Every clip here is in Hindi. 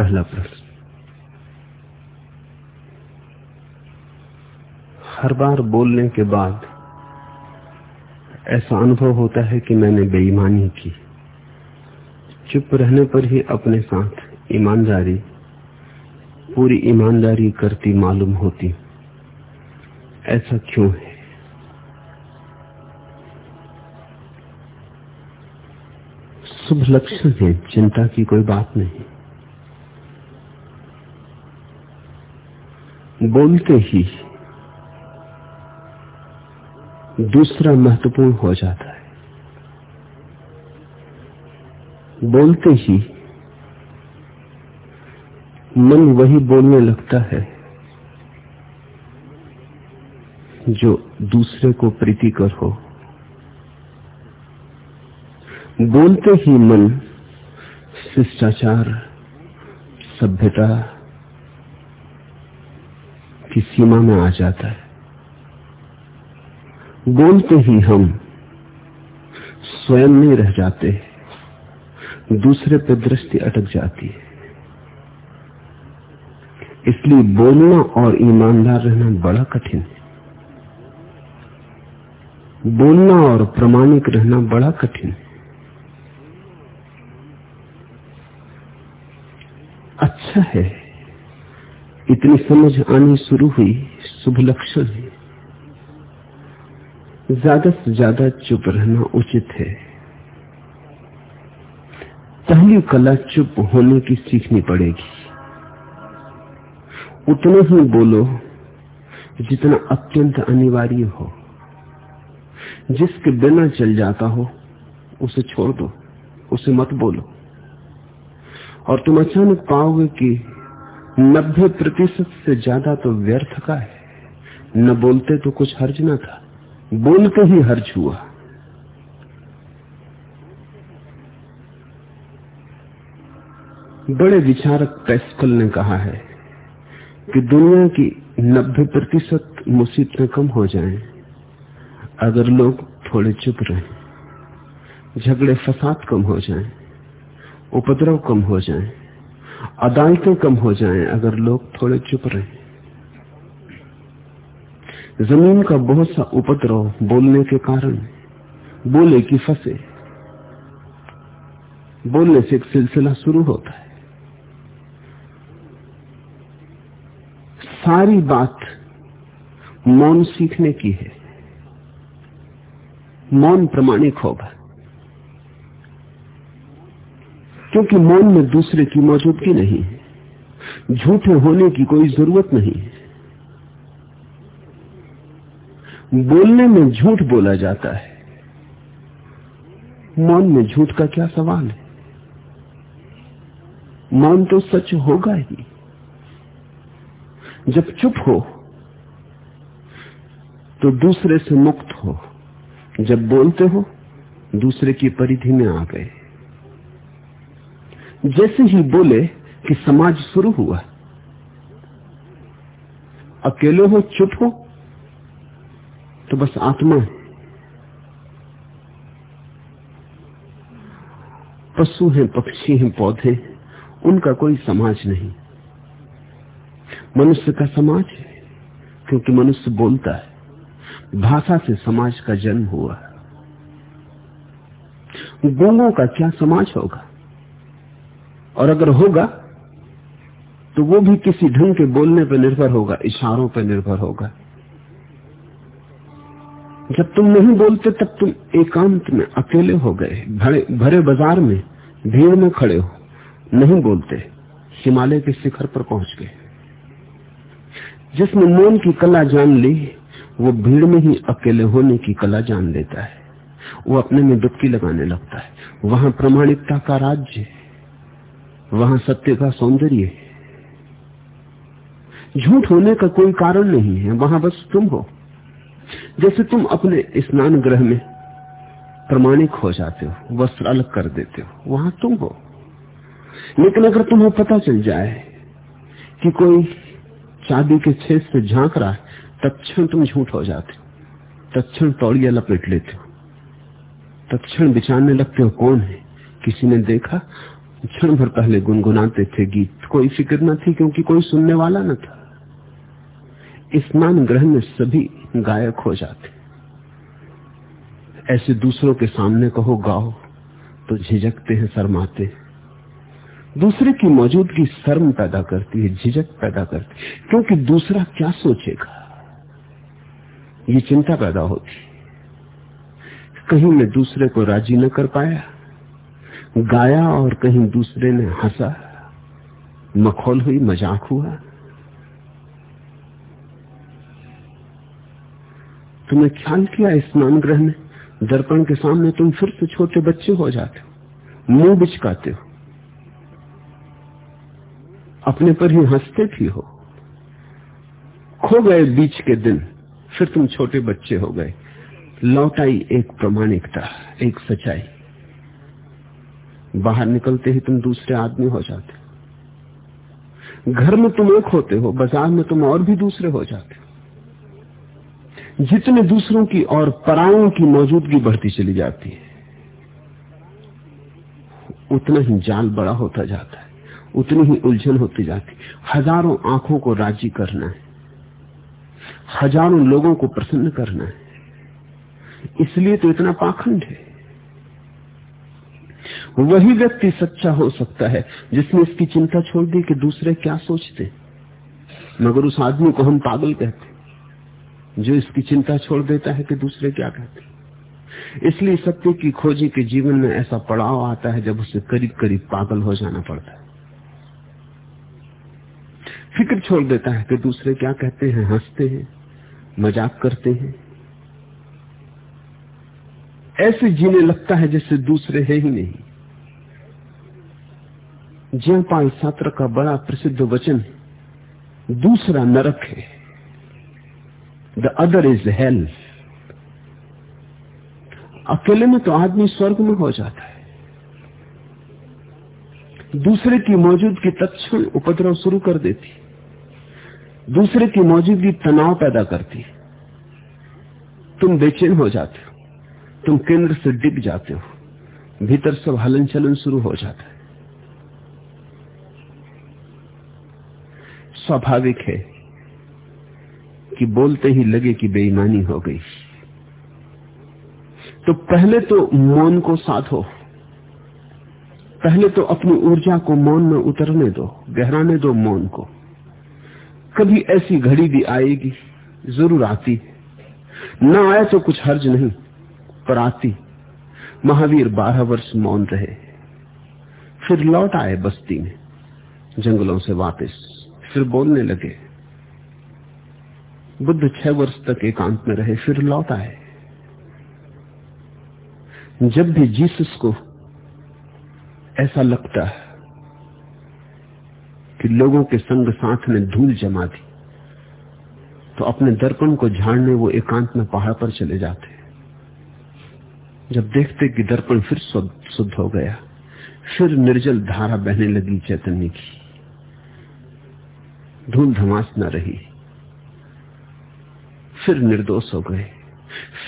पहला प्रश्न। हर बार बोलने के बाद ऐसा अनुभव होता है कि मैंने बेईमानी की। चुप रहने पर ही अपने साथ ईमानदारी, पूरी ईमानदारी करती मालूम होती। ऐसा क्यों है? शुभ लक्षण है, चिंता की कोई बात नहीं। बोलते ही दूसरा महत्वपूर्ण हो जाता है। बोलते ही मन वही बोलने लगता है जो दूसरे को प्रीतिकर हो। बोलते ही मन शिष्टाचार, सभ्यता की सीमा में आ जाता है। बोलते ही हम स्वयं नहीं रह जाते, दूसरे पर दृष्टि अटक जाती है। इसलिए बोलना और ईमानदार रहना बड़ा कठिन है। बोलना और प्रमाणिक रहना बड़ा कठिन है। अच्छा है इतनी समझ आनी शुरू हुई, शुभ लक्षण है। ज़्यादा से ज़्यादा चुप रहना उचित है। पहली कला चुप होने की सीखनी पड़ेगी। उतना ही बोलो जितना अत्यंत अनिवार्य हो। जिसके बिना चल जाता हो, उसे छोड़ दो, उसे मत बोलो। और तुम अचानक पाओगे कि नब्बे प्रतिशत से ज़्यादा तो व्यर्थ का है। न बोलते तो कुछ हर्ज ना था। बोलते ही हर्ज हुआ। बड़े विचारक पैस्कल ने कहा है कि दुनिया की नब्बे प्रतिशत मुसीबतें कम हो जाएँ अगर लोग थोड़े चुप रहें, झगड़े फसाद कम हो जाएँ, उपद्रव कम हो जाएँ। अदालतें कम हो जाएँ अगर लोग थोड़े चुप रहे। ज़मीन का बहुत सा उपद्रव बोलने के कारण, बोले कि फंसे। बोलने से एक सिलसिला शुरू होता है। सारी बात मौन सीखने की है। मौन प्रमाणिक होगा। क्योंकि मौन में दूसरे की मौजूदगी नहीं है। झूठे होने की कोई ज़रूरत नहीं है। बोलने में झूठ बोला जाता है। मौन में झूठ का क्या सवाल है? मौन तो सच होगा ही। जब चुप हो तो दूसरे से मुक्त हो। जब बोलते हो, दूसरे की परिधि में आ गए। जैसे ही बोले कि समाज शुरू हुआ। अकेले हो, चुप हो तो बस आत्मा है। पशु हैं, पक्षी हैं, पौधे, उनका कोई समाज नहीं। मनुष्य का समाज है, क्योंकि मनुष्य बोलता है, भाषा से समाज का जन्म हुआ। है गूंगों का क्या समाज होगा? और अगर होगा तो वो भी किसी ढंग के बोलने पर निर्भर होगा, इशारों पर निर्भर होगा। जब तुम नहीं बोलते, तब तुम एकांत में अकेले हो गए, भरे भरे बाज़ार में, भीड़ में खड़े हो, नहीं बोलते, हिमालय के शिखर पर पहुँच गए। जिसने मौन की कला जान ली, वो भीड़ में ही अकेले होने की कला जान लेता है। वो अपने में डुबकी लगाने लगता है। वहाँ प्रमाणिकता का राज्य वहाँ सत्य का सौंदर्य है। झूठ होने का कोई कारण नहीं है, वहाँ बस तुम हो। जैसे तुम अपने स्नान ग्रह में प्रमाणिक हो जाते हो, वस्त्र अलग कर देते हो, वहाँ तुम हो। लेकिन अगर तुम्हें पता चल जाए कि कोई चाबी के छेद से झाँक रहा है, तत्क्षण तुम झूठ हो जाते हो, तत्क्षण तौड़िया लपेट लेते हो, तत्क्षण बिचारने लगते हो कौन है, किसी ने देखा? क्षण भर पहले गुनगुनाते थे गीत। कोई फ़िक्र न थी क्योंकि कोई सुनने वाला न था। स्नान ग्रह में सभी गायक हो जाते। ऐसे दूसरों के सामने कहो, गाओ तो झिझकते हैं, शर्माते दूसरे की मौजूदगी शर्म पैदा करती है, झिझक पैदा करती है। क्योंकि दूसरा क्या सोचेगा? ये चिंता पैदा होती कहीं मैं दूसरे को राज़ी न कर पाया गाया और कहीं दूसरे ने हंसा। मखौल हुई, मज़ाक हुआ। तुमने ख्याल किया स्नान ग्रह में? दर्पण के सामने तुम फिर से छोटे बच्चे हो जाते हो। मुँह बिचकाते हो। अपने पर ही हँसते भी हो। खो गए बीच के दिन, फिर तुम छोटे बच्चे हो गए। लौट आई एक प्रमाणिकता, एक सच्चाई। बाहर निकलते ही तुम दूसरे आदमी हो जाते हो। घर में तुम एक होते हो, बाज़ार में तुम और भी दूसरे हो जाते हो। जितने दूसरों की और पराओं की मौजूदगी बढ़ती चली जाती है, उतना ही जाल बड़ा होता जाता है, उतनी ही उलझन होती जाती हज़ारों आँखों को राज़ी करना है, हज़ारों लोगों को प्रसन्न करना है। इसलिए तो इतना पाखंड है। वही व्यक्ति सच्चा हो सकता है, जिसने इसकी चिंता छोड़ दी कि दूसरे क्या सोचते। मगर उस आदमी को हम पागल कहते जो इसकी चिंता छोड़ देता है कि दूसरे क्या कहते इसलिए सत्य की खोजी के जीवन में ऐसा पड़ाव आता है जब उसे करीब करीब पागल हो जाना पड़ता है। फ़िक्र छोड़ देता है कि दूसरे क्या कहते हैं, हँसते हैं, मज़ाक करते हैं। ऐसे जीने लगता है जैसे दूसरे है ही नहीं। जयपाल सात्र का बड़ा प्रसिद्ध वचन दूसरा नरक है। द अदर इज़ हेल अकेले में तो आदमी स्वर्ग में हो जाता है। दूसरे की मौजूदगी तत्क्षण उपद्रव शुरू कर देती दूसरे की मौजूदगी तनाव पैदा करती तुम बेचैन हो जाते हो। तुम केंद्र से डिग जाते हो। भीतर सब हलन चलन शुरू हो जाता है। स्वाभाविक है कि बोलते ही लगे कि बेईमानी हो गई। तो पहले तो मौन को साधो। पहले तो अपनी ऊर्जा को मौन में उतरने दो, गहराने दो मौन को। कभी ऐसी घड़ी भी आएगी, ज़रूर आती न आए तो कुछ हर्ज नहीं, पर आती। महावीर बारह वर्ष मौन रहे। फिर लौट आए बस्ती में, जंगलों से वापस। फिर बोलने लगे, बुद्ध छह वर्ष तक एकांत में रहे, फिर लौट आए। जब भी जीसस को ऐसा लगता है कि लोगों के संग साथ ने धूल जमा दी तो अपने दर्पण को झाड़ने वो एकांत में पहाड़ पर चले जाते। जब देखते कि दर्पण फिर शुद्ध हो गया, फिर निर्जल धारा बहने लगी चैतन्य की। धूल धमास न रही। फिर निर्दोष हो गए।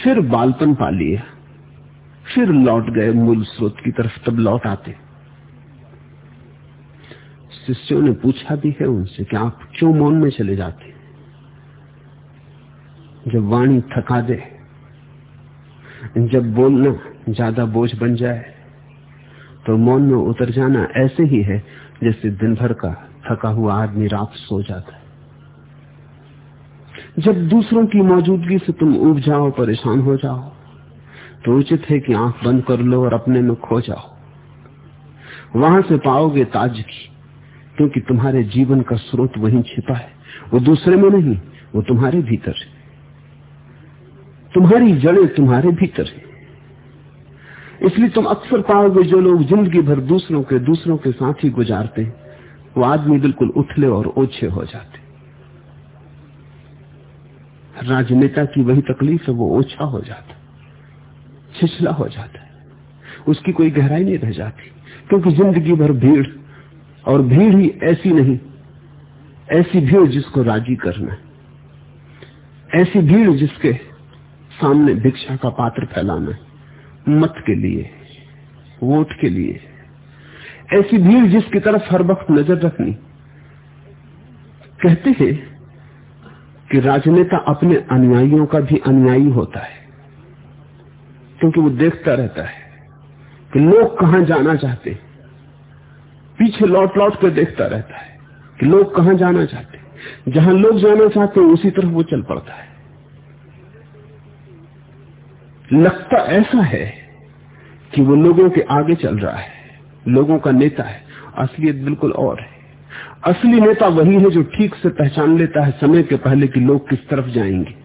फिर बालपन पा लिया फिर लौट गए मूल स्रोत की तरफ़, तब लौट आते। शिष्यों ने पूछा भी है उनसे कि आप क्यों मौन में चले जाते? जब वाणी थका दे, जब बोलना ज़्यादा बोझ बन जाए तो मौन में उतर जाना ऐसे ही है जैसे दिन भर का थका हुआ आदमी रात सो जाता है। जब दूसरों की मौजूदगी से तुम उब जाओ, परेशान हो जाओ तो उचित है कि आँख बंद कर लो और अपने में खो जाओ। वहाँ से पाओगे ताजगी, क्योंकि तुम्हारे जीवन का स्रोत वहीं छिपा है। वो दूसरे में नहीं, वो तुम्हारे भीतर है। तुम्हारी जड़ें तुम्हारे भीतर है। इसलिए तुम अक्सर पाओगे जो लोग ज़िंदगी भर दूसरों के दूसरों के साथ ही गुजारते वो आदमी बिल्कुल उथले और ओछे हो जाते। राजनेता की वही तकलीफ़ है, वो ओछा हो जाता, छिछला हो जाता है। उसकी कोई गहराई नहीं रह जाती, क्योंकि ज़िंदगी भर भीड़, और भीड़ ही ऐसी नहीं, ऐसी भीड़ जिसको राज़ी करना ऐसी भीड़ जिसके सामने भिक्षा का पात्र फैलाना मत के लिए, वोट के लिए। ऐसी भीड़ जिसकी तरफ़ हर वक्त नज़र रखनी। कहते हैं कि राजनेता अपने अनुयायियों का भी अनुयायी होता है, क्योंकि वो देखता रहता है कि लोग कहाँ जाना चाहते पीछे लौट लौट कर देखता रहता है कि लोग कहाँ जाना चाहते जहाँ लोग जाना चाहते उसी तरफ़ वो चल पड़ता है। लगता ऐसा है कि वो लोगों के आगे चल रहा है। लोगों का नेता है, असलियत बिल्कुल और है। असली नेता वही है जो ठीक से पहचान लेता है समय के पहले कि लोग किस तरफ़ जाएँगे।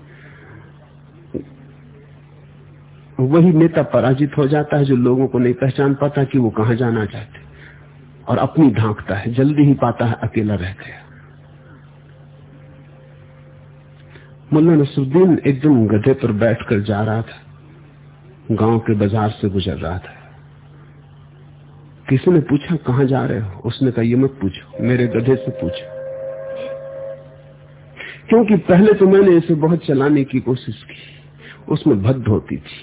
वही नेता पराजित हो जाता है जो लोगों को नहीं पहचान पाता कि वो कहाँ जाना चाहते। और अपनी ढांकता है, जल्दी ही पाता है, अकेला रह गया। मुल्ला नसरुद्दीन एकदम गधे पर बैठकर जा रहा था। गाँव के बाज़ार से गुजर रहा था। किसी ने पूछा, कहाँ जा रहे हो? उसने कहा, ये मत पूछो, मेरे गधे से पूछो। क्योंकि पहले तो मैंने इसे बहुत चलाने की कोशिश की। उसमें भद्द होती थी,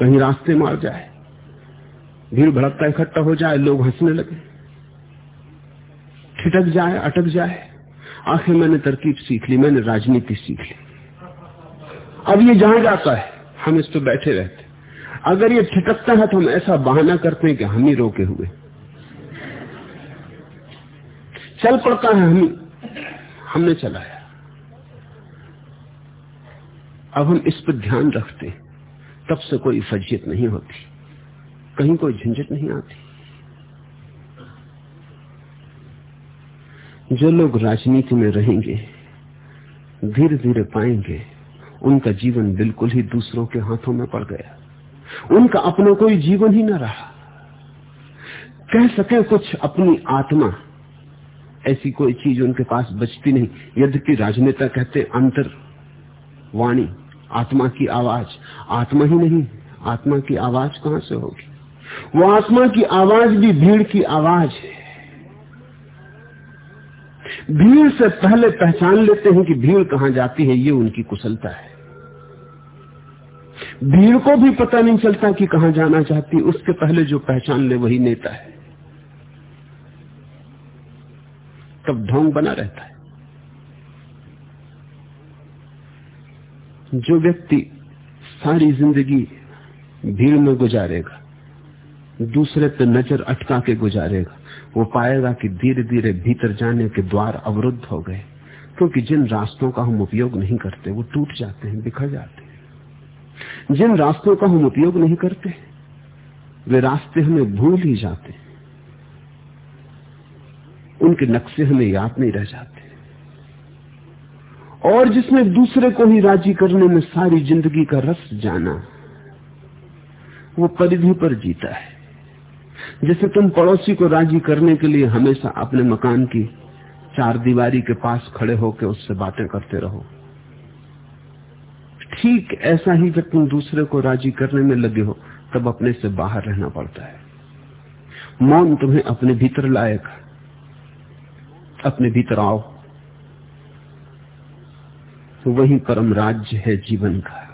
कहीं रास्ते मार जाए, भीड़ भड़कता इकट्ठा हो जाए, लोग हंसने लगे। ठिटक जाए, अटक जाए, आखिर मैंने तरकीब सीख ली, मैंने राजनीति सीख ली। अब ये जहाँ जाता है, हम इस पर बैठे रहते अगर ये ठिटकता है तो हम ऐसा बहाना करते हैं कि हम ही रोके हुए। चल पड़ता है हम, हमने चलाया। अब हम इस पर ध्यान रखते तब से कोई फजियत नहीं होती। कहीं कोई झंझट नहीं आती। जो लोग राजनीति में रहेंगे धीरे धीरे पाएँगे, उनका जीवन बिल्कुल ही दूसरों के हाथों में पड़ गया। उनका अपना कोई जीवन ही न रहा। कह सके कुछ अपनी आत्मा। ऐसी कोई चीज़ उनके पास बचती नहीं। यद्यपि राजनेता कहते अंतर, वाणी, आत्मा की आवाज़। आत्मा ही नहीं, आत्मा की आवाज़ कहाँ से होगी? वो आत्मा की आवाज़ भी भीड़ की आवाज़ है। भीड़ से पहले पहचान लेते हैं कि भीड़ कहाँ जाती है, ये उनकी कुशलता है। भीड़ को भी पता नहीं चलता कि कहाँ जाना चाहती, उसके पहले जो पहचान ले वही नेता है। तब ढोंग बना रहता है। जो व्यक्ति सारी ज़िंदगी भीड़ में गुजारेगा, दूसरे पे नज़र अटका के गुजारेगा, वो पाएगा कि धीरे धीरे भीतर जाने के द्वार अवरुद्ध हो गए। क्योंकि जिन रास्तों का हम उपयोग नहीं करते, वो टूट जाते हैं, बिखर जाते हैं। जिन रास्तों का हम उपयोग नहीं करते, वे रास्ते हमें भूल ही जाते उनके नक्शे हमें याद नहीं रह जाते। और जिसने दूसरे को ही राज़ी करने में सारी ज़िंदगी का रस जाना, वो परिधि पर जीता है। जैसे तुम पड़ोसी को राज़ी करने के लिए हमेशा अपने मकान की चार दीवारी के पास खड़े होकर उससे बातें करते रहो। ठीक ऐसा ही जब तुम दूसरे को राज़ी करने में लगे हो, तब अपने से बाहर रहना पड़ता है। मौन तुम्हें अपने भीतर लाएगा अपने भीतर आओ। तो वही परम राज्य है जीवन का।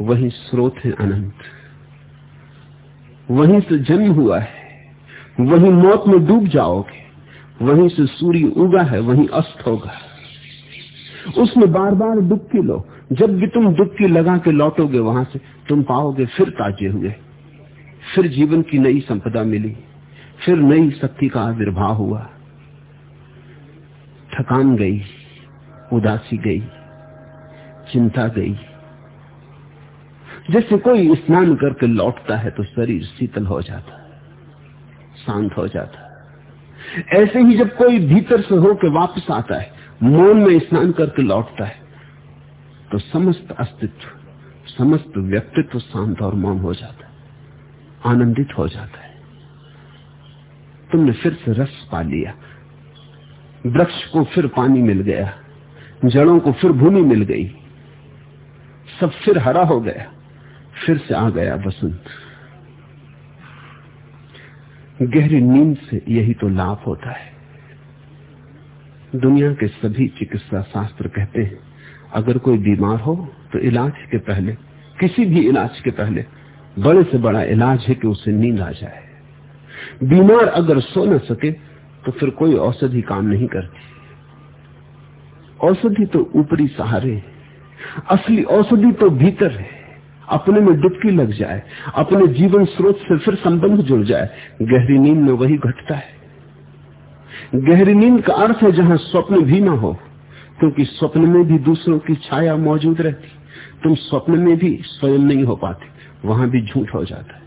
वही स्रोत है अनंत। वहीं से जन्म हुआ है। वही मौत में डूब जाओगे। वहीं से सूर्य उगा है, वहीं अस्त होगा। उसमें बार बार डुबकी लो। जब भी तुम डुबकी लगा के लौटोगे वहाँ से, तुम पाओगे फिर ताजे हुए। फिर जीवन की नई संपदा मिली। फिर नई शक्ति का आविर्भाव हुआ। थकान गई, उदासी गई, चिंता गई। जैसे कोई स्नान करके लौटता है तो शरीर शीतल हो जाता, शांत हो जाता। ऐसे ही जब कोई भीतर से होकर वापस आता है मौन में स्नान करके लौटता है तो समस्त अस्तित्व, समस्त व्यक्तित्व शांत और मौन हो जाता है, आनंदित हो जाता है। तुमने फिर से रस पा लिया, वृक्ष को फिर पानी मिल गया, जड़ों को फिर भूमि मिल गई, सब फिर हरा हो गया, फिर से आ गया बसंत गहरी नींद से यही तो लाभ होता है। दुनिया के सभी चिकित्सा शास्त्र कहते हैं, अगर कोई बीमार हो तो इलाज के पहले, किसी भी इलाज के पहले, बड़े से बड़ा इलाज है कि उसे नींद आ जाए। बीमार अगर सो न सके तो फिर कोई औषधि काम नहीं करती। औषधि तो ऊपरी सहारे असली औषधि तो भीतर है। अपने में डुबकी लग जाए, अपने जीवन स्रोत से फिर संबंध जुड़ जाए, गहरी नींद में वही घटता है। गहरी नींद का अर्थ है जहाँ स्वप्न भी ना हो, क्योंकि स्वप्न में भी दूसरों की छाया मौजूद रहती, तुम स्वप्न में भी स्वयं नहीं हो पाते, वहाँ भी झूठ हो जाता है।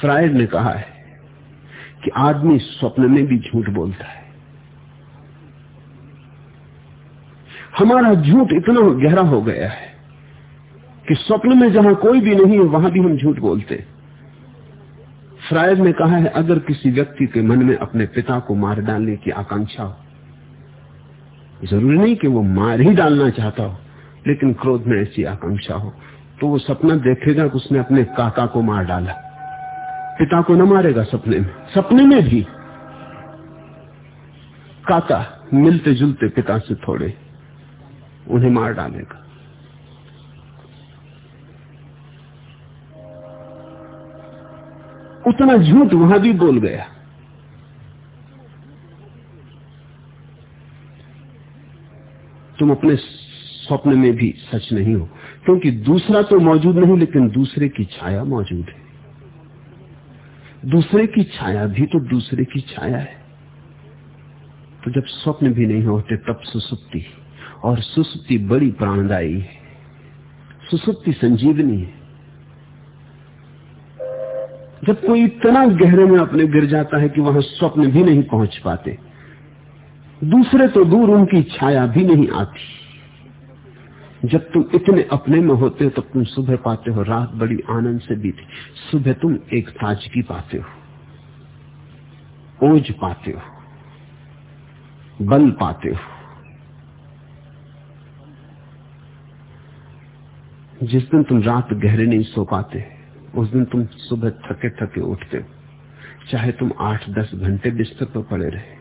फ्रायड ने कहा है कि आदमी स्वप्न में भी झूठ बोलता है। हमारा झूठ इतना गहरा हो गया है कि स्वप्न में जहाँ कोई भी नहीं है वहाँ भी हम झूठ बोलते फ्रायड ने कहा है, अगर किसी व्यक्ति के मन में अपने पिता को मार डालने की आकांक्षा हो, ज़रूरी नहीं कि वो मार ही डालना चाहता हो, लेकिन क्रोध में ऐसी आकांक्षा हो तो वो सपना देखेगा कि उसने अपने काका को मार डाला। पिता को न मारेगा सपने में सपने में भी। काका मिलते जुलते पिता से थोड़े, उन्हें मार डालेगा। उतना झूठ वहाँ भी बोल गया। तुम अपने स्वप्न में भी सच नहीं हो, क्योंकि दूसरा तो मौजूद नहीं, लेकिन दूसरे की छाया मौजूद है। दूसरे की छाया भी तो दूसरे की छाया है। तो जब स्वप्न भी नहीं होते, तब सुसुप्ति, और सुसुप्ति बड़ी प्राणदायी है। सुसुप्ति संजीवनी है। जब कोई इतना गहरे में अपने गिर जाता है कि वहाँ स्वप्न भी नहीं पहुँच पाते, दूसरे तो दूर उनकी छाया भी नहीं आती। जब तुम इतने अपने में होते हो, तब तुम सुबह पाते हो, रात बड़ी आनंद से बीती। सुबह तुम एक ताजगी पाते हो, ओज पाते हो, बल पाते हो। जिस दिन तुम रात गहरे नहीं सो पाते उस दिन तुम सुबह थके थके उठते। हो चाहे तुम आठ, दस घंटे बिस्तर पर पड़े रहे।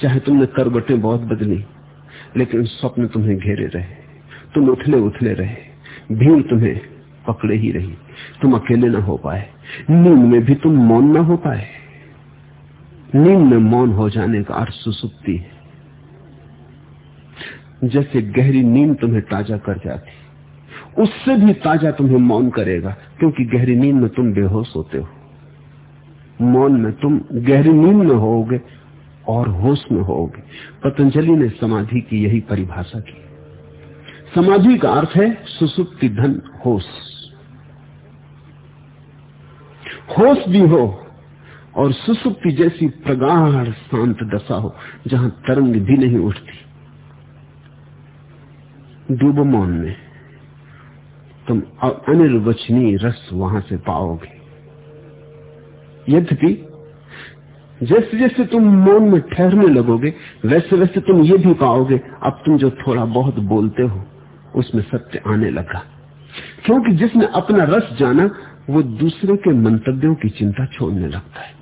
चाहे तुमने करबटें बहुत बदली, लेकिन स्वप्न तुम्हें घेरे रहे। तुम उथले उथले रहे। भीड़ तुम्हें पकड़े ही रही। तुम अकेले ना हो पाए। नींद में भी तुम मौन ना हो पाए। नींद में मौन हो जाने का अर्थ सुसुप्ति है। जैसे गहरी नींद तुम्हें ताज़ा कर जाती। उससे भी ताज़ा तुम्हें मौन करेगा, क्योंकि गहरी नींद में तुम बेहोश होते हो। मौन में तुम गहरी नींद में होोगे और होश में होोगे पतंजलि ने समाधि की यही परिभाषा की। समाधि का अर्थ है सुसुप्ति धन, होश। होश भी हो और सुसुप्ति जैसी प्रगाढ़ शांत दशा हो, जहाँ तरंग भी नहीं उठती। डूबो मौन में। तुम अनिर्वचनीय रस वहाँ से पाओगे। यद्यपि, जैसे जैसे तुम मौन में ठहरने लगोगे, वैसे वैसे तुम ये भी पाओगे, अब तुम जो थोड़ा बहुत बोलते हो, उसमें सत्य आने लगा। क्योंकि जिसने अपना रस जाना, वो दूसरे के मंतव्यों की चिंता छोड़ने लगता है।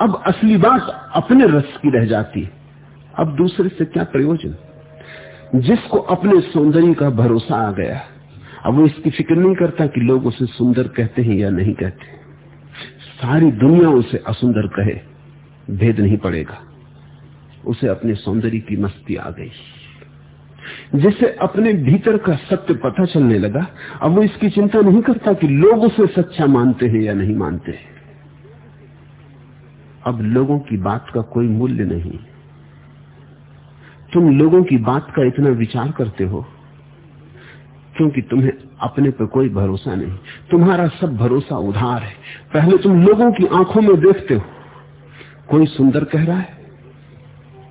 अब असली बात अपने रस की रह जाती है। अब दूसरे से क्या प्रयोजन? जिसको अपने सौंदर्य का भरोसा आ गया अब वो इसकी फ़िक्र नहीं करता कि लोग उसे सुंदर कहते हैं या नहीं कहते। सारी दुनिया उसे असुंदर कहे, भेद नहीं पड़ेगा। उसे अपने सौंदर्य की मस्ती आ गई। जिसे अपने भीतर का सत्य पता चलने लगा, अब वो इसकी चिंता नहीं करता कि लोग उसे सच्चा मानते हैं या नहीं मानते। हैं अब लोगों की बात का कोई मूल्य नहीं। तुम लोगों की बात का इतना विचार करते हो क्योंकि तुम्हें अपने पर कोई भरोसा नहीं। तुम्हारा सब भरोसा उधार है। पहले तुम लोगों की आँखों में देखते हो। कोई सुंदर कह रहा है,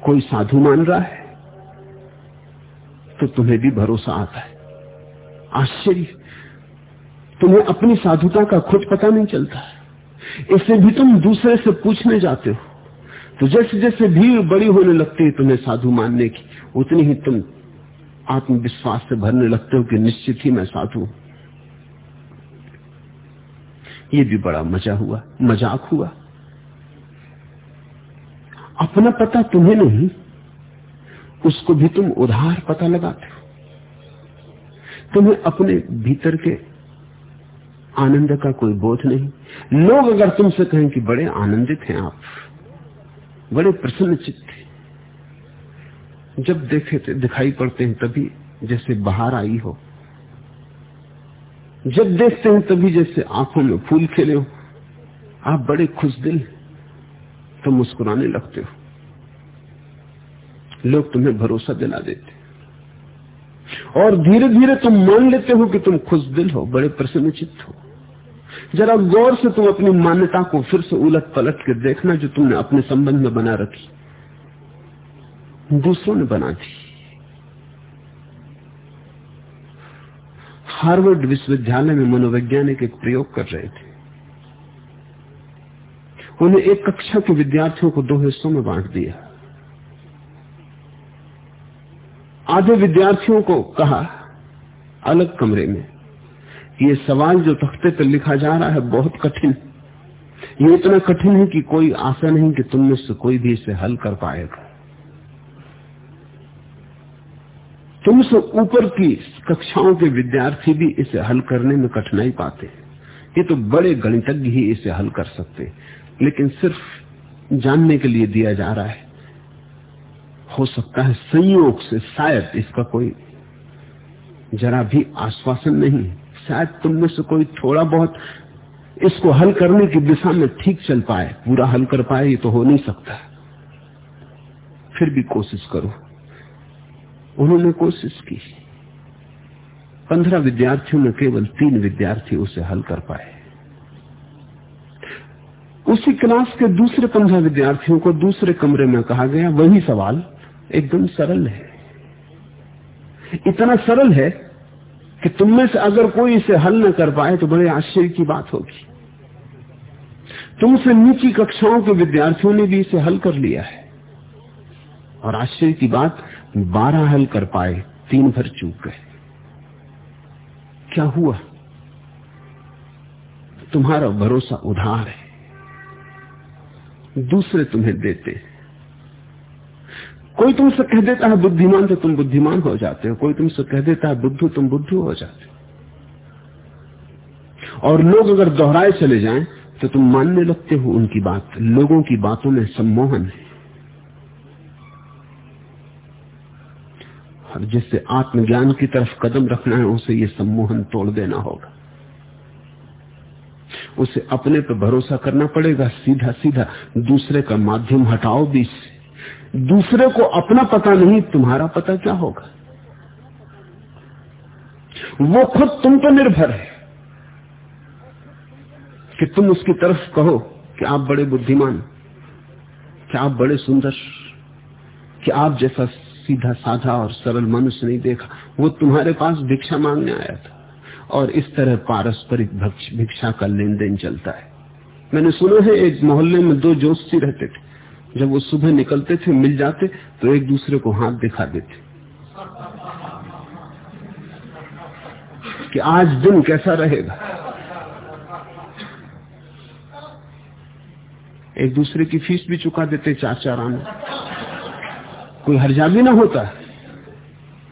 कोई साधु मान रहा है तो तुम्हें भी भरोसा आता है। आश्चर्य। तुम्हें अपनी साधुता का खुद पता नहीं चलता इसे भी तुम दूसरे से पूछने जाते हो। तो जैसे जैसे भीड़ बड़ी होने लगती है तुम्हें साधु मानने की, उतनी ही तुम आत्मविश्वास से भरने लगते हो कि निश्चित ही मैं साधु ये भी बड़ा मज़ा हुआ, मज़ाक हुआ। अपना पता तुम्हें नहीं, उसको भी तुम उधार पता लगाते हो। तुम्हें अपने भीतर के आनंद का कोई बोध नहीं। लोग अगर तुमसे कहें कि बड़े आनंदित हैं आप, बड़े प्रसन्न चित्त जब देखे थे दिखाई पड़ते हैं तभी जैसे बाहर आई हो। जब देखते हैं तभी जैसे आँखों में फूल खिले हो। आप बड़े खुश दिल तो मुस्कुराने लगते हो। लोग तुम्हें भरोसा दिला देते और धीरे धीरे तुम मान लेते हो कि तुम खुश दिल हो, बड़े प्रसन्नचित हो। जरा गौर से तुम अपनी मान्यता को फिर से उलट पलट के देखना जो तुमने अपने संबंध में बना रखी। दूसरों ने बना दी। हार्वर्ड विश्वविद्यालय में मनोवैज्ञानिक एक प्रयोग कर रहे थे। उन्हें एक कक्षा के विद्यार्थियों को दो हिस्सों में बांट दिया। आधे विद्यार्थियों को कहा, अलग कमरे में, ये सवाल जो तख्ते पर लिखा जा रहा है बहुत कठिन। ये इतना कठिन है कि कोई आशा नहीं कि तुम में से कोई भी इसे हल कर पाएगा। तुमसे ऊपर की कक्षाओं के विद्यार्थी भी इसे हल करने में कठिनाई पाते ये तो बड़े गणितज्ञ ही इसे हल कर सकते लेकिन सिर्फ़ जानने के लिए दिया जा रहा है। हो सकता है संयोग से शायद इसका कोई जरा भी आश्वासन नहीं शायद तुम में से कोई थोड़ा बहुत इसको हल करने की दिशा में ठीक चल पाए, पूरा हल कर पाए, ये तो हो नहीं सकता। फिर भी कोशिश करो। उन्होंने कोशिश की। पंद्रह विद्यार्थियों में केवल तीन विद्यार्थी उसे हल कर पाए। उसी क्लास के दूसरे पंद्रह विद्यार्थियों को दूसरे कमरे में कहा गया, वही सवाल एकदम सरल है। इतना सरल है कि तुम में से अगर कोई इसे हल न कर पाए तो बड़े आश्चर्य की बात होगी। तुमसे नीची कक्षाओं के विद्यार्थियों ने भी इसे हल कर लिया है। और आश्चर्य की बात बारह हल कर पाए, तीन भर चूक गए। क्या हुआ? तुम्हारा भरोसा उधार है। दूसरे तुम्हें देते। कोई तुमसे कह देता है, बुद्धिमान तो तुम बुद्धिमान हो जाते हो। कोई तुमसे कह देता है, बुद्धू तुम बुद्धू हो जाते हो। और लोग अगर दोहराए चले जाएँ तो तुम मानने लगते हो उनकी बात। लोगों की बातों में सम्मोहन है। और जिससे आत्मज्ञान की तरफ़ कदम रखना है, उसे ये सम्मोहन तोड़ देना होगा। उसे अपने पर भरोसा करना पड़ेगा सीधा सीधा दूसरे का माध्यम हटाओ बीच दूसरे को अपना पता नहीं, तुम्हारा पता क्या होगा? वो खुद तुम पर निर्भर है। कि तुम उसकी तरफ़ कहो कि आप बड़े बुद्धिमान, कि आप बड़े सुंदर, कि आप जैसा सीधा साधा और सरल मनुष्य नहीं देखा। वो तुम्हारे पास भिक्षा मांगने आया था। और इस तरह पारस्परिक भिक्षा का लेन देन चलता है। मैंने सुना है, एक मोहल्ले में दो जोशी रहते थे। जब वो सुबह निकलते थे, मिल जाते तो एक दूसरे को हाथ दिखा देते। कि आज दिन कैसा रहेगा? एक दूसरे की फ़ीस भी चुका देते चार चार आने। कोई हर्जा भी ना होता,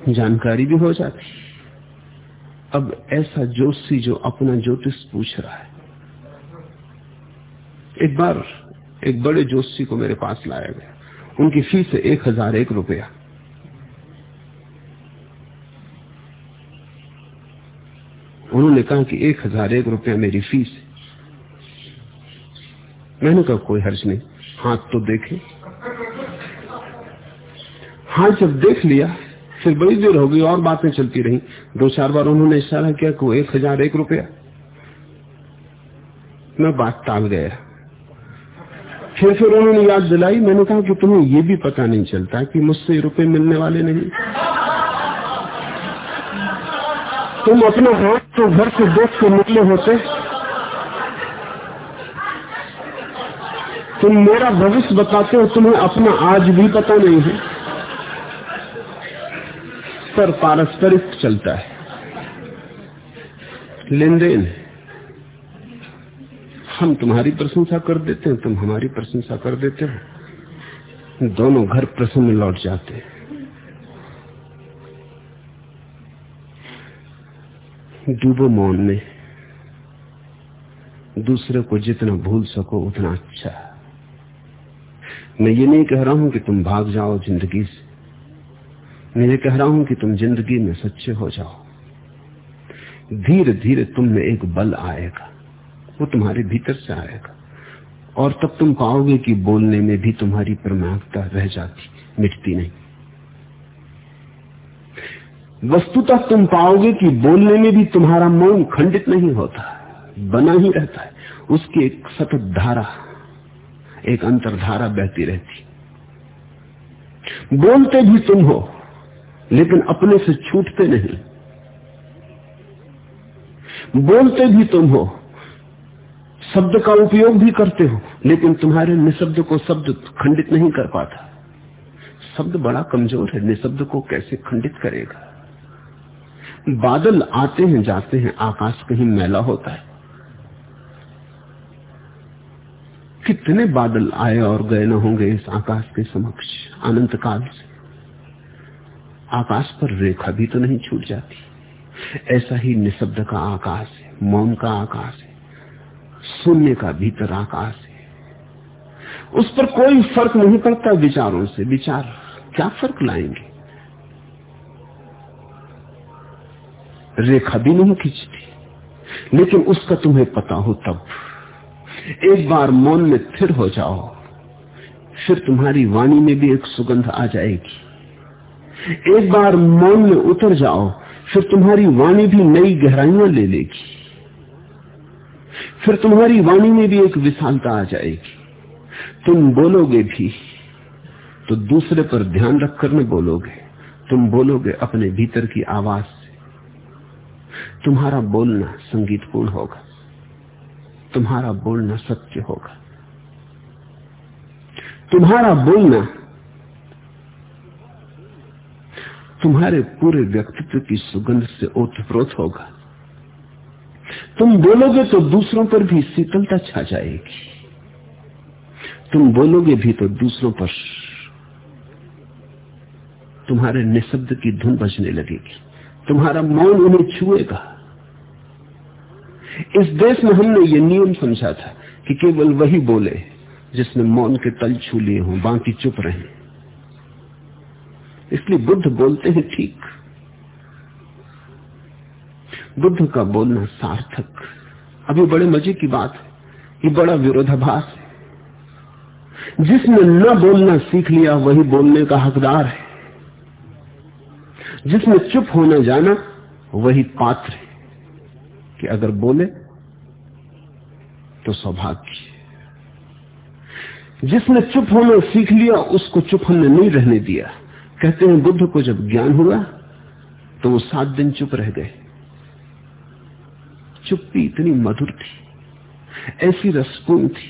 जानकारी भी हो जाती। अब ऐसा जोशी जो अपना ज्योतिष पूछ रहा है, एक बार एक बड़े जोशी को मेरे पास लाया गया। उनकी फ़ीस है एक हज़ार एक रुपया। उन्होंने कहा कि एक हज़ार एक रुपया मेरी फ़ीस है। मैंने कहा, कोई हर्ज नहीं, हाथ तो देखे। हाथ जब देख लिया, फिर बड़ी देर हो गई, और बातें चलती रही। दो चार बार उन्होंने इशारा किया कि वो एक हज़ार एक रुपया। मैं बात टाल गया। फिर फिर उन्होंने याद दिलाई, मैंने कहा कि तुम्हें ये भी पता नहीं चलता कि मुझसे रुपए मिलने वाले नहीं। तुम अपना हाथ तो घर से देख के निकले होते। तुम मेरा भविष्य बताते हो, तुम्हें अपना आज भी पता नहीं है। पर पारस्परिक चलता है। लेन देन हम तुम्हारी प्रशंसा कर देते हैं, तुम हमारी प्रशंसा कर देते हो। दोनों घर प्रसन्न लौट जाते हैं। डूबो मौन में, दूसरे को जितना भूल सको उतना अच्छा। मैं ये नहीं कह रहा हूँ कि तुम भाग जाओ ज़िंदगी से। मैं ये कह रहा हूँ कि तुम ज़िंदगी में सच्चे हो जाओ। धीरे धीरे तुम में एक बल आएगा। वो तुम्हारे भीतर से आएगा। और तब तुम पाओगे कि बोलने में भी तुम्हारी प्रमाणता रह जाती, मिटती नहीं। वस्तुतः तुम पाओगे कि बोलने में भी तुम्हारा मौन खंडित नहीं होता, बना ही रहता है। उसकी एक सतत धारा, एक अंतरधारा बहती रहती। बोलते भी तुम हो लेकिन अपने से छूटते नहीं। बोलते भी तुम हो, शब्द का उपयोग भी करते हो, लेकिन तुम्हारे निशब्द को शब्द खंडित नहीं कर पाता। शब्द बड़ा कमज़ोर है, निशब्द को कैसे खंडित करेगा? बादल आते हैं, जाते हैं, आकाश कहीं मैला होता है। कितने बादल आए और गए न होंगे इस आकाश के समक्ष, अनंत काल से। आकाश पर रेखा भी तो नहीं छूट जाती। ऐसा ही निशब्द का आकाश है, मौन का आकाश है, शून्य का भीतर आकाश है। उस पर कोई फ़र्क नहीं पड़ता विचारों से। विचार क्या फ़र्क लाएँगे? रेखा भी नहीं खींचती, लेकिन उसका तुम्हें पता हो तब। एक बार मौन में स्थिर हो जाओ, फिर तुम्हारी वाणी में भी एक सुगंध आ जाएगी। एक बार मौन में उतर जाओ, फिर तुम्हारी वाणी भी नई गहराइयाँ ले लेगी। फिर तुम्हारी वाणी में भी एक विशालता आ जाएगी। तुम बोलोगे भी तो दूसरे पर ध्यान रखकर न बोलोगे। तुम बोलोगे अपने भीतर की आवाज़ से। तुम्हारा बोलना संगीतपूर्ण होगा। तुम्हारा बोलना सत्य होगा। तुम्हारा बोलना तुम्हारे पूरे व्यक्तित्व की सुगंध से ओतप्रोत होगा। तुम बोलोगे तो दूसरों पर भी शीतलता छा जाएगी। तुम बोलोगे भी तो दूसरों पर तुम्हारे निशब्द की धुन बजने लगेगी। तुम्हारा मौन उन्हें छुएगा। इस देश में हमने ये नियम समझा था कि केवल वही बोले जिसने मौन के तल छू लिए हों, बाकी चुप रहे। इसलिए बुद्ध बोलते हैं ठीक। बुद्ध का बोलना सार्थक। अभी बड़े मज़े की बात है। ये बड़ा विरोधाभास है। जिसने न बोलना सीख लिया, वही बोलने का हकदार है। जिसने चुप होने जाना, वही पात्र है। कि अगर बोले तो सौभाग्य जिसने चुप होना सीख लिया, उसको चुप हमने नहीं रहने दिया। कहते हैं, बुद्ध को जब ज्ञान हुआ तो वो सात दिन चुप रह गए। चुप्पी इतनी मधुर थी, ऐसी रसपूर्ण थी,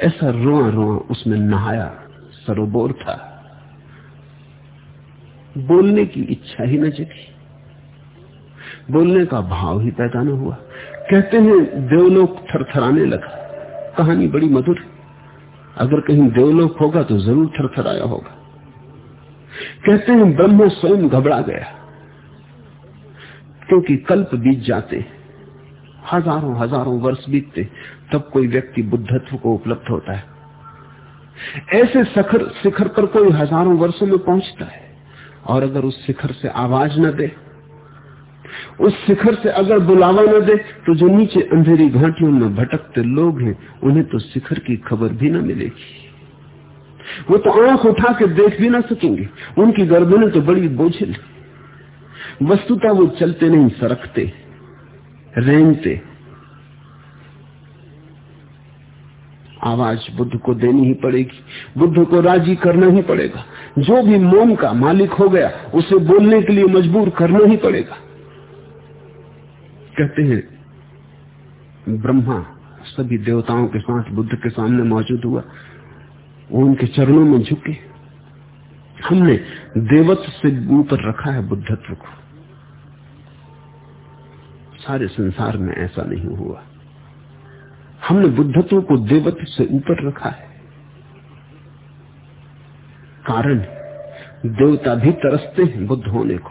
ऐसा रोआ रोआ उसमें नहाया सरोबोर था। बोलने की इच्छा ही न जगी। बोलने का भाव ही पैदा न हुआ। कहते हैं, देवलोक थरथराने लगा। कहानी बड़ी मधुर अगर कहीं देवलोक होगा तो ज़रूर थरथराया होगा। कहते हैं ब्रह्म स्वयं घबरा गया, क्योंकि कल्प बीत जाते हज़ारों हज़ारों वर्ष बीतते, तब कोई व्यक्ति बुद्धत्व को उपलब्ध होता है। ऐसे सखर, शिखर पर कोई हज़ारों वर्षों में पहुँचता है, और अगर उस शिखर से आवाज़ न दे, उस शिखर से अगर बुलावा न दे तो जो नीचे अंधेरी घाटियों में भटकते लोग हैं, उन्हें तो शिखर की खबर भी न मिलेगी। वो तो आँख उठा के देख भी ना सकेंगे। उनकी गर्दनें तो बड़ी बोझिल। वस्तुता वो चलते नहीं, सरकते, रेंगते। आवाज़ बुद्ध को देनी ही पड़ेगी। बुद्ध को राज़ी करना ही पड़ेगा। जो भी मोम का मालिक हो गया, उसे बोलने के लिए मजबूर करना ही पड़ेगा। कहते हैं, ब्रह्मा सभी देवताओं के साथ बुद्ध के सामने मौजूद हुआ। वो उनके चरणों में झुके। हमने देवत्व से ऊपर रखा है बुद्धत्व को। सारे संसार में ऐसा नहीं हुआ। हमने बुद्धत्व को देवत्व से ऊपर रखा है। कारण, देवता भी तरसते हैं बुद्ध होने को।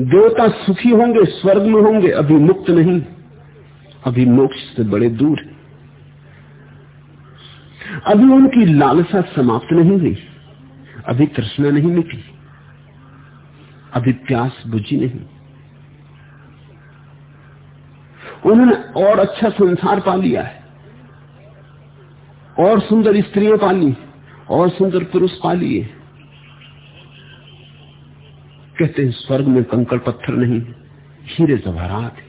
देवता सुखी होंगे, स्वर्ग में होंगे, अभी मुक्त नहीं। अभी मोक्ष से बड़े दूर अभी उनकी लालसा समाप्त नहीं हुई। अभी तृष्णा नहीं मिटी। अभी प्यास बुझी नहीं। उन्होंने और अच्छा संसार पा लिया है। और सुंदर स्त्रियाँ पाली और सुंदर पुरुष पा लिए। कहते हैं, स्वर्ग में कंकड़ पत्थर नहीं, हीरे जवाहरात है।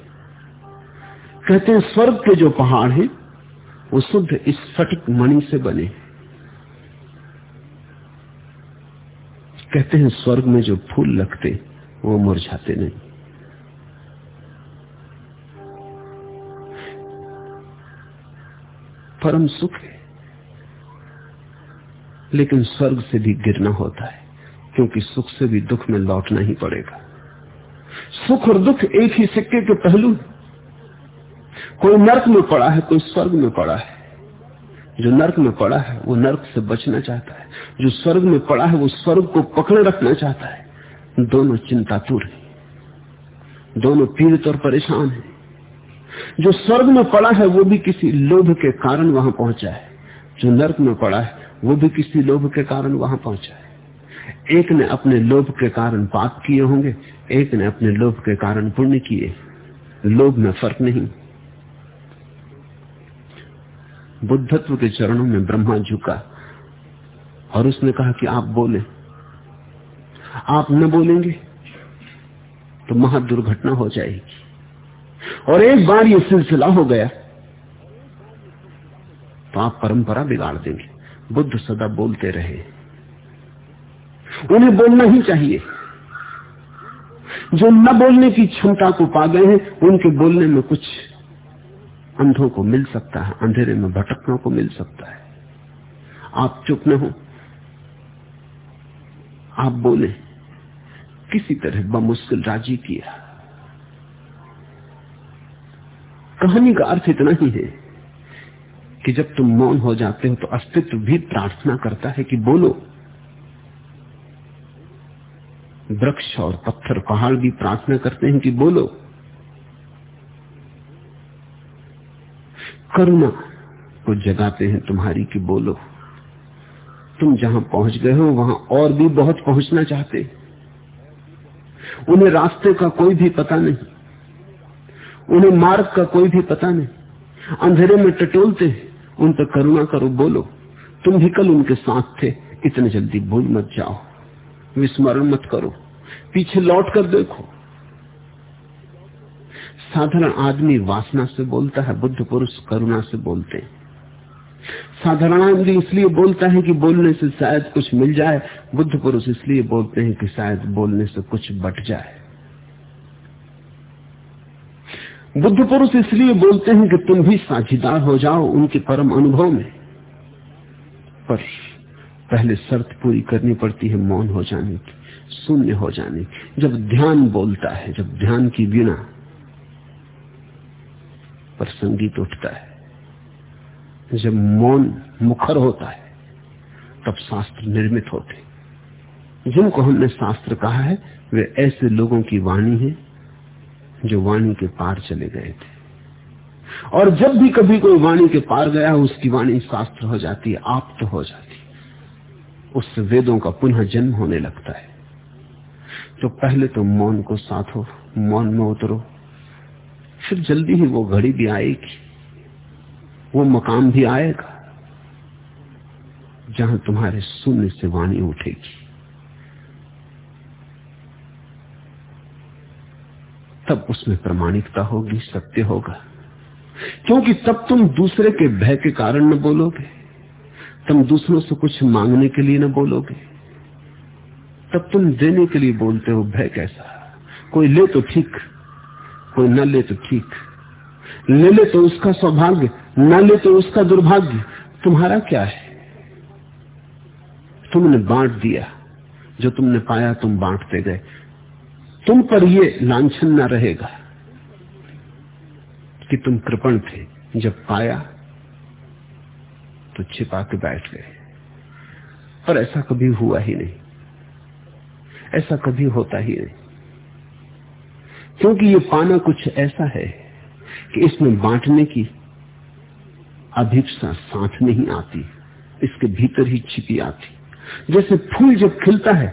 कहते हैं, स्वर्ग के जो पहाड़ हैं वो शुद्ध स्फटिक मणि से बने। कहते हैं, स्वर्ग में जो फूल लगते, वो मुरझाते नहीं। परम सुख है। लेकिन स्वर्ग से भी गिरना होता है, क्योंकि सुख से भी दुख में लौटना ही पड़ेगा। सुख और दुख एक ही सिक्के के पहलू कोई नर्क में पड़ा है, कोई स्वर्ग में पड़ा है। जो नर्क में पड़ा है, वो नर्क से बचना चाहता है। जो स्वर्ग में पड़ा है, वो स्वर्ग को पकड़े रखना चाहता है। दोनों चिंतातुर है। दोनों पीड़ित और परेशान है। जो स्वर्ग में पड़ा है, वो भी किसी लोभ के कारण वहाँ पहुँचा है। जो नर्क में पड़ा है, वो भी किसी लोभ के कारण वहाँ पहुँचा है। एक ने अपने लोभ के कारण पाप किए होंगे, एक ने अपने लोभ के कारण पुण्य किए। लोभ में फ़र्क नहीं। बुद्धत्व के चरणों में ब्रह्मा झुका और उसने कहा कि आप बोले। आप न बोलेंगे तो महा दुर्घटना हो जाएगी। और एक बार ये सिलसिला हो गया तो आप परंपरा बिगाड़ देंगे। बुद्ध सदा बोलते रहे। उन्हें बोलना ही चाहिए। जो न बोलने की क्षमता को पा गए हैं, उनके बोलने में कुछ अंधों को मिल सकता है, अंधेरे में भटकनों को मिल सकता है। आप चुप न हो। आप बोले, किसी तरह बमुश्किल राज़ी किया। कहानी का अर्थ इतना ही है कि जब तुम मौन हो जाते हो तो अस्तित्व भी प्रार्थना करता है कि बोलो। वृक्ष और पत्थर, पहाड़ भी प्रार्थना करते हैं कि बोलो। करुणा को जगाते हैं तुम्हारी कि बोलो। तुम जहाँ पहुँच गए हो, वहाँ और भी बहुत पहुँचना चाहते उन्हें रास्ते का कोई भी पता नहीं। उन्हें मार्ग का कोई भी पता नहीं। अंधेरे में टटोलते उन पर करुणा करो, बोलो। तुम भी कल उनके साथ थे। इतने जल्दी भूल मत जाओ। विस्मरण मत करो। पीछे लौट कर देखो। साधारण आदमी वासना से बोलता है, बुद्ध पुरुष करुणा से बोलते हैं। साधारण आदमी इसलिए बोलता है कि बोलने से शायद कुछ मिल जाए, बुद्ध पुरुष इसलिए बोलते हैं कि शायद बोलने से कुछ बट जाए। बुद्ध पुरुष इसलिए बोलते हैं कि तुम भी साझीदार हो जाओ उनके परम अनुभव में। पर पहले शर्त पूरी करनी पड़ती है मौन हो जाने की, शून्य हो जाने की। जब ध्यान बोलता है, जब ध्यान की बिना पर संगीत उठता है। जब मौन मुखर होता है, तब शास्त्र निर्मित होते जिनको हमने शास्त्र कहा है, वे ऐसे लोगों की वाणी है, जो वाणी के पार चले गए थे। और जब भी कभी कोई वाणी के पार गया, उसकी वाणी शास्त्र हो जाती आप तो हो जाती उससे वेदों का पुनः जन्म होने लगता है। तो पहले तो मौन को साथो मौन में उतरो फिर जल्दी ही वो घड़ी भी आएगी। वो मकाम भी आएगा, जहाँ तुम्हारे शून्य से वाणी उठेगी। तब उसमें प्रमाणिकता होगी, सत्य होगा। क्योंकि तब तुम दूसरे के भय के कारण न बोलोगे तुम दूसरों से कुछ मांगने के लिए न बोलोगे। तब तुम देने के लिए बोलते हो, भय कैसा? कोई ले तो ठीक। कोई न ले तो ठीक। ले ले तो उसका सौभाग्य, न ले तो उसका दुर्भाग्य। तुम्हारा क्या है? तुमने बांट दिया। जो तुमने पाया, तुम बांटते गए। तुम पर ये लांछन न रहेगा कि तुम कृपण थे। जब पाया तो छिपा के बैठ गए। पर ऐसा कभी हुआ ही नहीं। ऐसा कभी होता ही नहीं। क्योंकि ये पाना कुछ ऐसा है कि इसमें बांटने की अभिप्सा साथ नहीं आती, इसके भीतर ही छिपी आती। जैसे फूल जब खिलता है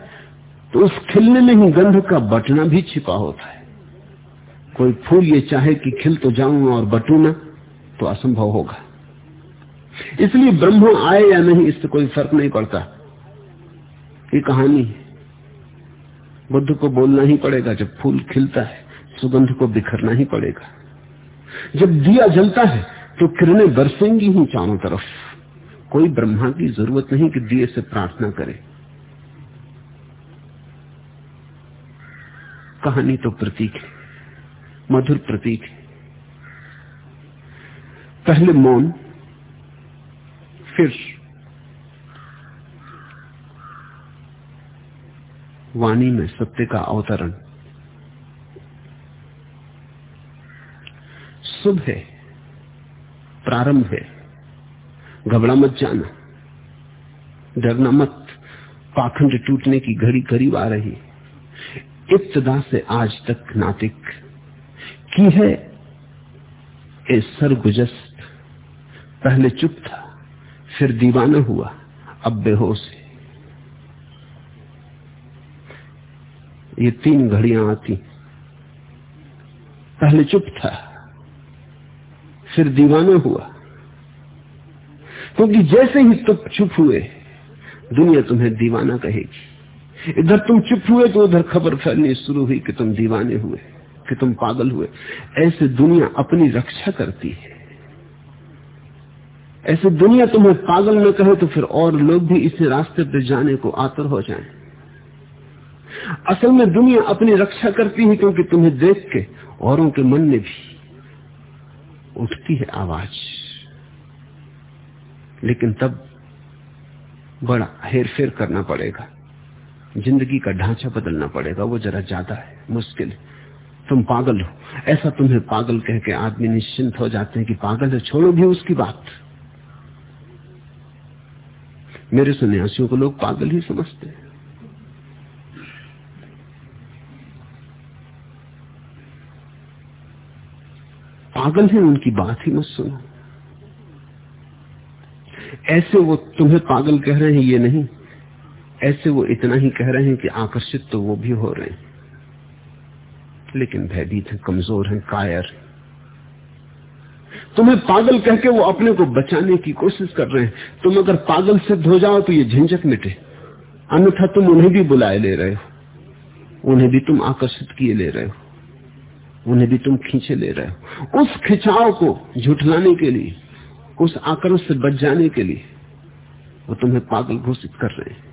तो उस खिलने में ही गंध का बटना भी छिपा होता है। कोई फूल ये चाहे कि खिल तो जाऊँ और बटू ना तो असंभव होगा। इसलिए ब्रह्म आए या नहीं, इससे कोई फ़र्क नहीं पड़ता। ये कहानी है। बुद्ध को बोलना ही पड़ेगा जब फूल खिलता है। सुगंध को बिखरना ही पड़ेगा। जब दिया जलता है तो किरणें बरसेंगी ही चारों तरफ़। कोई ब्रह्मा की ज़रूरत नहीं कि दिए से प्रार्थना करे। कहानी तो प्रतीक है, मधुर प्रतीक है। पहले मौन, फिर वाणी में सत्य का अवतरण। शुभ है, प्रारंभ है। घबरा मत जाना। डरना मत। पाखंड टूटने की घड़ी करीब आ रही इब्तदा से आज तक नातिक की है? ए सरगुजस्त। पहले चुप था, फिर दीवाना हुआ, अब बेहोश है। ये तीन घड़ियाँ आती। पहले चुप था फिर दीवाना हुआ। क्योंकि जैसे ही तुम चुप हुए, दुनिया तुम्हें दीवाना कहेगी। इधर तुम चुप हुए तो उधर खबर फैलनी शुरू हुई कि तुम दीवाने हुए, कि तुम पागल हुए। ऐसे दुनिया अपनी रक्षा करती है। ऐसे दुनिया तुम्हें पागल न कहे तो फिर और लोग भी इसे रास्ते पर जाने को आतर हो जाएँ। असल में दुनिया अपनी रक्षा करती है क्योंकि तुम्हें देख के औरों के मन में भी उठती है आवाज़। लेकिन तब बड़ा हेर फेर करना पड़ेगा। ज़िंदगी का ढांचा बदलना पड़ेगा। वो जरा ज़्यादा है, मुश्किल तुम पागल हो। ऐसा तुम्हें पागल कह के आदमी निश्चिंत हो जाते हैं कि पागल है, छोड़ो भी उसकी बात। मेरे सन्यासियों को लोग पागल ही समझते हैं। पागल है, उनकी बात ही मत सुनो। ऐसे वो तुम्हें पागल कह रहे हैं, ये नहीं। ऐसे वो इतना ही कह रहे हैं कि आकर्षित तो वो भी हो रहे हैं। लेकिन भयभीत है, कमज़ोर है, कायर। तुम्हें पागल कह के वो अपने को बचाने की कोशिश कर रहे हैं। तुम अगर पागल सिद्ध हो जाओ तो ये झंझट मिटे। अन्यथा तुम उन्हें भी बुलाए ले रहे हो। उन्हें भी तुम आकर्षित किए ले रहे हो। उन्हें भी तुम खींचे ले रहे हो। उस खिंचाव को झुठलाने के लिए, उस आकर्षण से बच जाने के लिए वो तुम्हें पागल घोषित कर रहे हैं।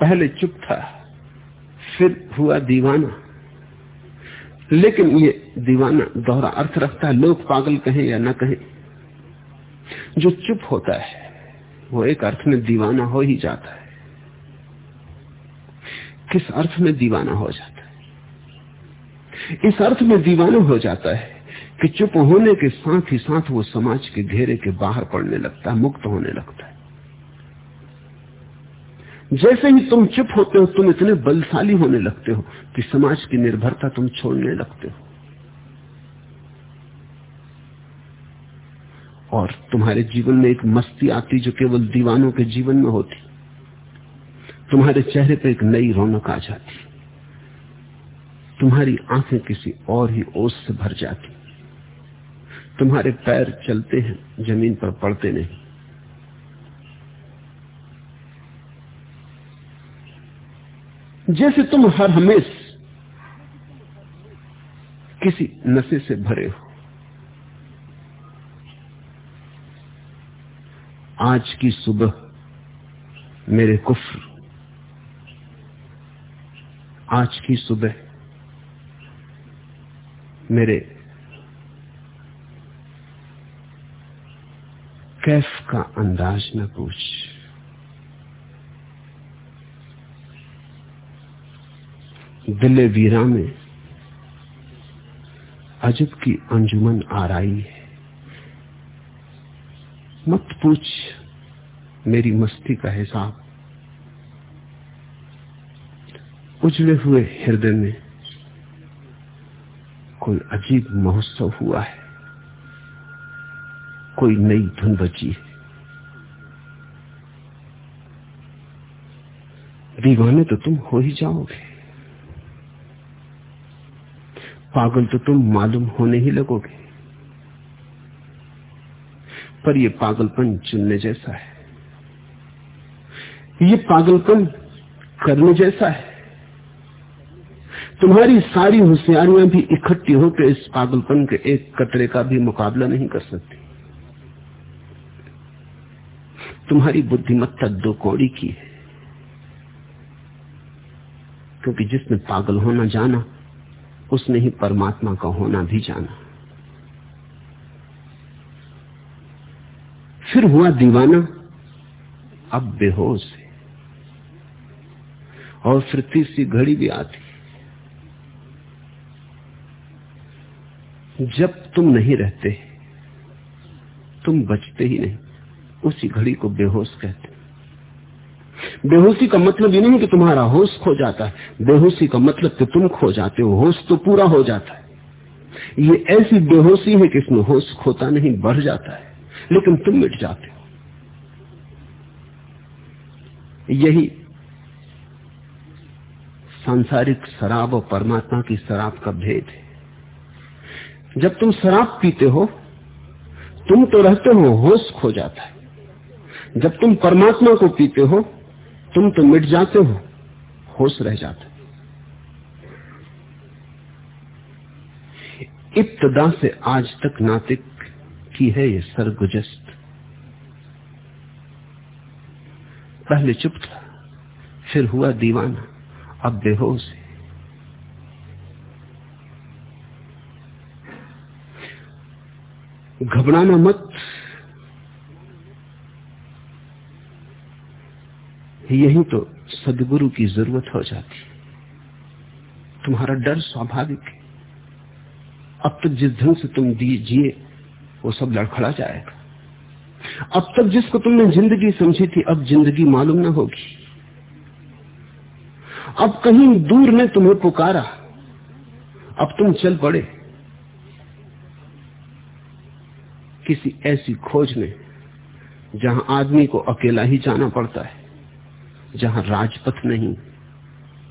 पहले चुप था, फिर हुआ दीवाना। लेकिन ये दीवाना दोहरा अर्थ रखता है, लोग पागल कहें या ना कहें। जो चुप होता है, वो एक अर्थ में दीवाना हो ही जाता है। किस अर्थ में दीवाना हो जाता है? इस अर्थ में दीवाना हो जाता है कि चुप होने के साथ ही साथ वो समाज के घेरे के बाहर पड़ने लगता है, मुक्त होने लगता है। जैसे ही तुम चुप होते हो, तुम इतने बलशाली होने लगते हो कि समाज की निर्भरता तुम छोड़ने लगते हो। और तुम्हारे जीवन में एक मस्ती आती जो केवल दीवानों के जीवन में होती। तुम्हारे चेहरे पर एक नई रौनक आ जाती। तुम्हारी आँखें किसी और ही ओस से भर जाती। तुम्हारे पैर चलते हैं, ज़मीन पर पड़ते नहीं। जैसे तुम हर हमेश किसी नशे से भरे हो। आज की सुबह मेरे कुफ्र, आज की सुबह मेरे। कैफ का अंदाज न पूछ। दिले वीरा में अजब की अंजुमन आ रही है। मत पूछ मेरी मस्ती का हिसाब। उजड़े हुए हृदय में कोई अजीब महोत्सव हुआ है। कोई नई धुन बची है। दीवाने तो तुम हो ही जाओगे। पागल तो तुम मालूम होने ही लगोगे। पर यह पागलपन चुनने जैसा है। ये पागलपन करने जैसा है। तुम्हारी सारी होशियारियाँ भी इकट्ठी होकर इस पागलपन के एक कतरे का भी मुकाबला नहीं कर सकती। तुम्हारी बुद्धिमत्ता दो कौड़ी की है। क्योंकि जिसने पागल होना जाना, उसने ही परमात्मा का होना भी जाना। फिर हुआ दीवाना, अब बेहोश है। और फिर तीसरी घड़ी भी आती। जब तुम नहीं रहते, तुम बचते ही नहीं। उसी घड़ी को बेहोश कहते बेहोशी का मतलब ये नहीं कि तुम्हारा होश खो जाता है। बेहोशी का मतलब कि तुम खो जाते हो। होश तो पूरा हो जाता है। ये ऐसी बेहोशी है कि इसमें होश खोता नहीं, बढ़ जाता है। लेकिन तुम मिट जाते हो। यही सांसारिक शराब और परमात्मा की शराब का भेद है। जब तुम शराब पीते हो, तुम तो रहते हो, होश खो जाता है। जब तुम परमात्मा को पीते हो, तुम तो मिट जाते हो, होश रह जाता है। इब्तदा से आज तक नातिक की है ये सरगुजस्त पहले चुप था, फिर हुआ दीवाना, अब बेहोश है। घबराना मत। यही तो सदगुरु की ज़रूरत हो जाती। है तुम्हारा डर स्वाभाविक है। अब तक जिस ढंग से तुम जिए, वो सब लड़खड़ा जाएगा। अब तक जिसको तुमने ज़िंदगी समझी थी, अब ज़िंदगी मालूम ना होगी। अब कहीं दूर ने तुम्हें पुकारा, अब तुम चल पड़े। किसी ऐसी खोज में जहाँ आदमी को अकेला ही जाना पड़ता है, जहाँ राजपथ नहीं,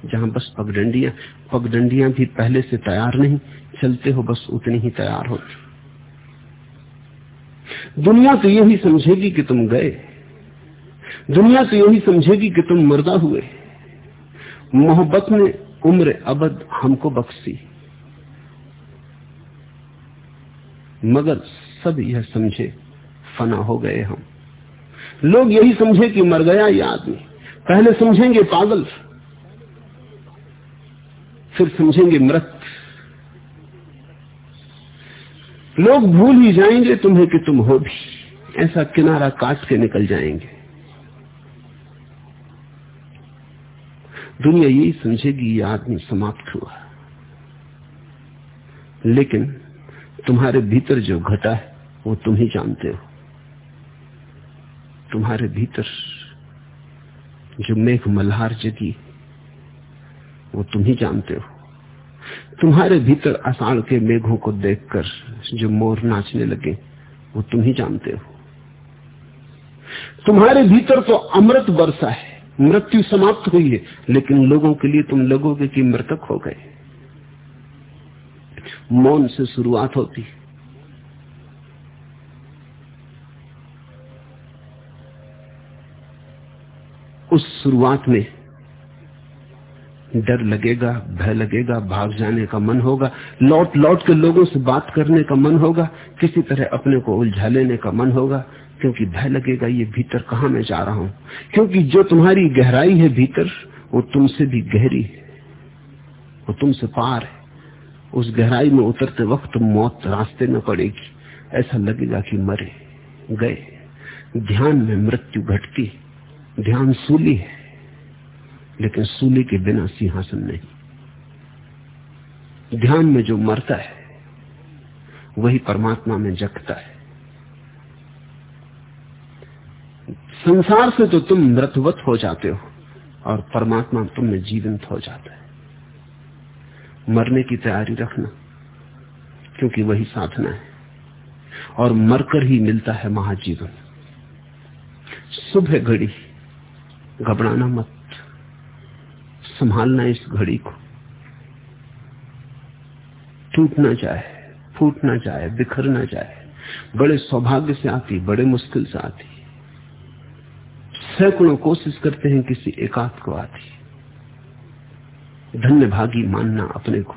जहाँ बस पगडंडियाँ पगडंडियाँ भी पहले से तैयार नहीं, चलते हो बस उतनी ही तैयार होती दुनिया तो यही समझेगी कि तुम गए, दुनिया तो यही समझेगी कि तुम मर्दा हुए। मोहब्बत ने उम्र अबद हमको बख्शी, मगर सब यह समझे, फना हो गए हम। लोग यही समझे कि मर गया ये आदमी। पहले समझेंगे पागल, फिर समझेंगे मृत। लोग भूल ही जाएँगे तुम्हें कि तुम हो भी। ऐसा किनारा काट के निकल जाएँगे। दुनिया यही समझेगी, ये आदमी समाप्त हुआ। लेकिन तुम्हारे भीतर जो घटा है वो तुम ही जानते हो। तुम्हारे भीतर जो मेघ मल्हार जगी, वो तुम ही जानते हो। तुम्हारे भीतर आषाढ़ के मेघों को देखकर जो मोर नाचने लगे, वो तुम ही जानते हो। तुम्हारे भीतर तो अमृत वर्षा है, मृत्यु समाप्त हुई है, लेकिन लोगों के लिए तुम लगोगे कि मृतक हो गए। मौन से शुरुआत होती उस शुरुआत में डर लगेगा, भय लगेगा, भाग जाने का मन होगा, लौट लौट के लोगों से बात करने का मन होगा, किसी तरह अपने को उलझा लेने का मन होगा, क्योंकि भय लगेगा ये भीतर कहा मैं जा रहा हूँ? क्योंकि जो तुम्हारी गहराई है भीतर, वो तुमसे भी गहरी है, वो तुमसे पार है। उस गहराई में उतरते वक्त मौत रास्ते में पड़ेगी। ऐसा लगेगा कि मरे, गए। ध्यान में मृत्यु घटती ध्यान सूली है। लेकिन सूली के बिना सिंहासन नहीं। ध्यान में जो मरता है, वही परमात्मा में जगता है। संसार से तो तुम मृतवत हो जाते हो, और परमात्मा तुम में जीवंत हो जाता है। मरने की तैयारी रखना, क्योंकि वही साधना है, और मरकर ही मिलता है महाजीवन। सुबह घड़ी, घबराना मत। संभालना इस घड़ी को। टूटना चाहे, फूटना चाहे, बिखरना जाए बड़े सौभाग्य से आती, बड़े मुश्किल से आती। सैकड़ों कोशिश करते हैं किसी एकांत को आती। धन्य भागी मानना अपने को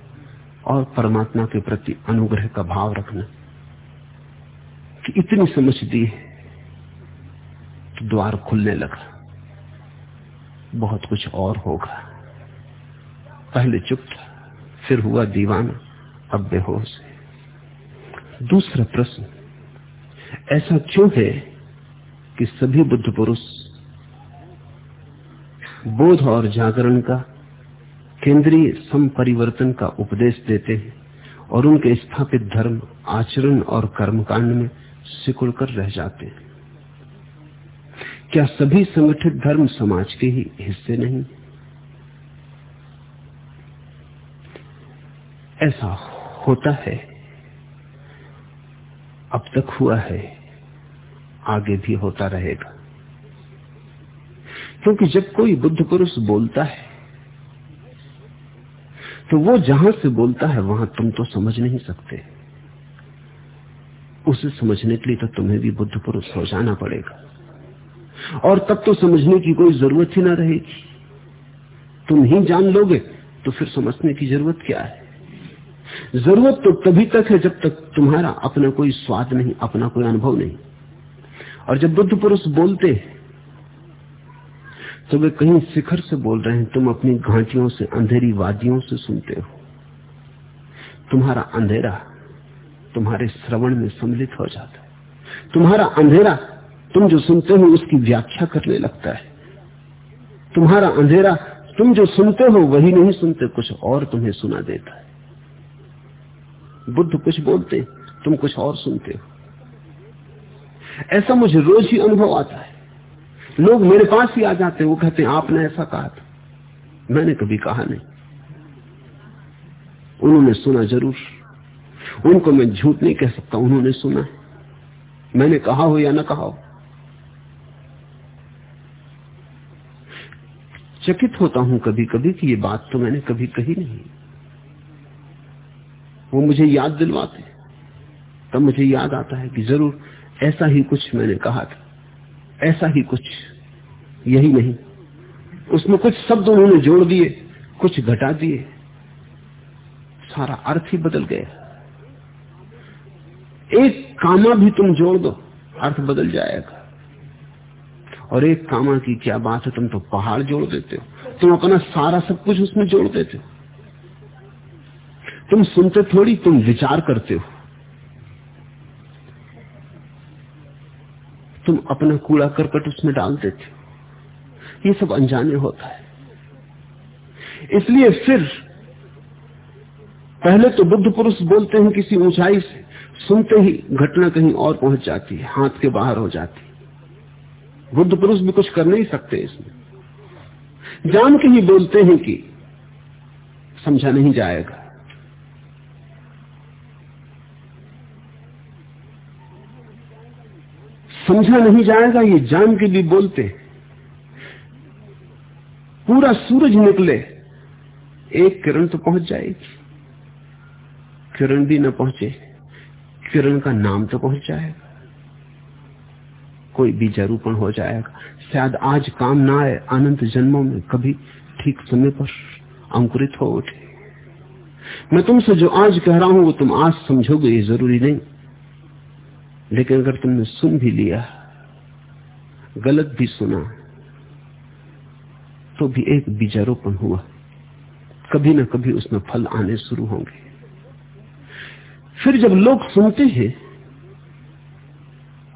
और परमात्मा के प्रति अनुग्रह का भाव रखना। कि इतनी समझ दी है तो द्वार खुलने लगा। बहुत कुछ और होगा। पहले चुप था, फिर हुआ दीवाना, अब बेहोश है। दूसरा प्रश्न, ऐसा क्यों है कि सभी बुद्ध पुरुष बोध और जागरण का, केंद्रीय संपरिवर्तन का उपदेश देते हैं और उनके स्थापित धर्म, आचरण और कर्मकांड में सिकुड़ कर रह जाते हैं? क्या सभी संगठित धर्म समाज के ही हिस्से नहीं? ऐसा होता है। अब तक हुआ है, आगे भी होता रहेगा। क्योंकि जब कोई बुद्ध पुरुष बोलता है तो वो जहाँ से बोलता है, वहाँ तुम तो समझ नहीं सकते। उसे समझने के लिए तो तुम्हें भी बुद्ध पुरुष हो जाना पड़ेगा। और तब तो समझने की कोई ज़रूरत ही ना रहेगी। तुम ही जान लोगे तो फिर समझने की ज़रूरत क्या है? ज़रूरत तो तभी तक है जब तक तुम्हारा अपना कोई स्वाद नहीं, अपना कोई अनुभव नहीं। और जब बुद्ध पुरुष बोलते तो वे कहीं शिखर से बोल रहे हैं, तुम अपनी घाटियों से, अंधेरी वादियों से सुनते हो। तुम्हारा अंधेरा तुम्हारे श्रवण में सम्मिलित हो जाता है। तुम्हारा अंधेरा तुम जो सुनते हो, उसकी व्याख्या करने लगता है। तुम्हारा अंधेरा तुम जो सुनते हो, वही नहीं सुनते, कुछ और तुम्हें सुना देता है। बुद्ध कुछ बोलते, तुम कुछ और सुनते हो। ऐसा मुझे रोज ही अनुभव आता है। लोग मेरे पास ही आ जाते हैं, वो कहते हैं, आपने ऐसा कहा था। मैंने कभी कहा नहीं। उन्होंने सुना ज़रूर। उनको मैं झूठ नहीं कह सकता, उन्होंने सुना। मैंने कहा हो या ना कहा हो। चकित होता हूँ कभी कभी कि ये बात तो मैंने कभी कही नहीं। वो मुझे याद दिलवाते तब मुझे याद आता है कि ज़रूर ऐसा ही कुछ मैंने कहा था। ऐसा ही कुछ, यही नहीं। उसमें कुछ शब्द उन्होंने जोड़ दिए, कुछ घटा दिए। सारा अर्थ ही बदल गया। एक कामा भी तुम जोड़ दो, अर्थ बदल जाएगा। और एक कामा की क्या बात है, तुम तो पहाड़ जोड़ देते हो। तुम अपना सारा सब कुछ उसमें जोड़ देते हो। तुम सुनते थोड़ी, तुम विचार करते हो। तुम अपना कूड़ा करकट उसमें डाल देते हो। ये सब अनजाने होता है। इसलिए फिर, पहले तो बुद्ध पुरुष बोलते हैं किसी ऊंचाई से, सुनते ही घटना कहीं और पहुँच जाती है, हाथ के बाहर हो जाती है। बुद्ध पुरुष भी कुछ कर नहीं सकते इसमें। जान के ही बोलते हैं कि समझा नहीं जाएगा। समझा नहीं जाएगा, ये जान के भी बोलते। पूरा सूरज निकले, एक किरण तो पहुँच जाएगी। किरण भी न पहुँचे, किरण का नाम तो पहुँच जाएगा। कोई बीजारूपण हो जाएगा। शायद आज काम ना आए, अनंत जन्मों में कभी ठीक समय पर अंकुरित हो उठे। मैं तुमसे जो आज कह रहा हूँ, वो तुम आज समझोगे, ये ज़रूरी नहीं। लेकिन अगर तुमने सुन भी लिया, गलत भी सुना तो भी एक बीजारोपण हुआ। कभी ना कभी उसमें फल आने शुरू होंगे। फिर जब लोग सुनते हैं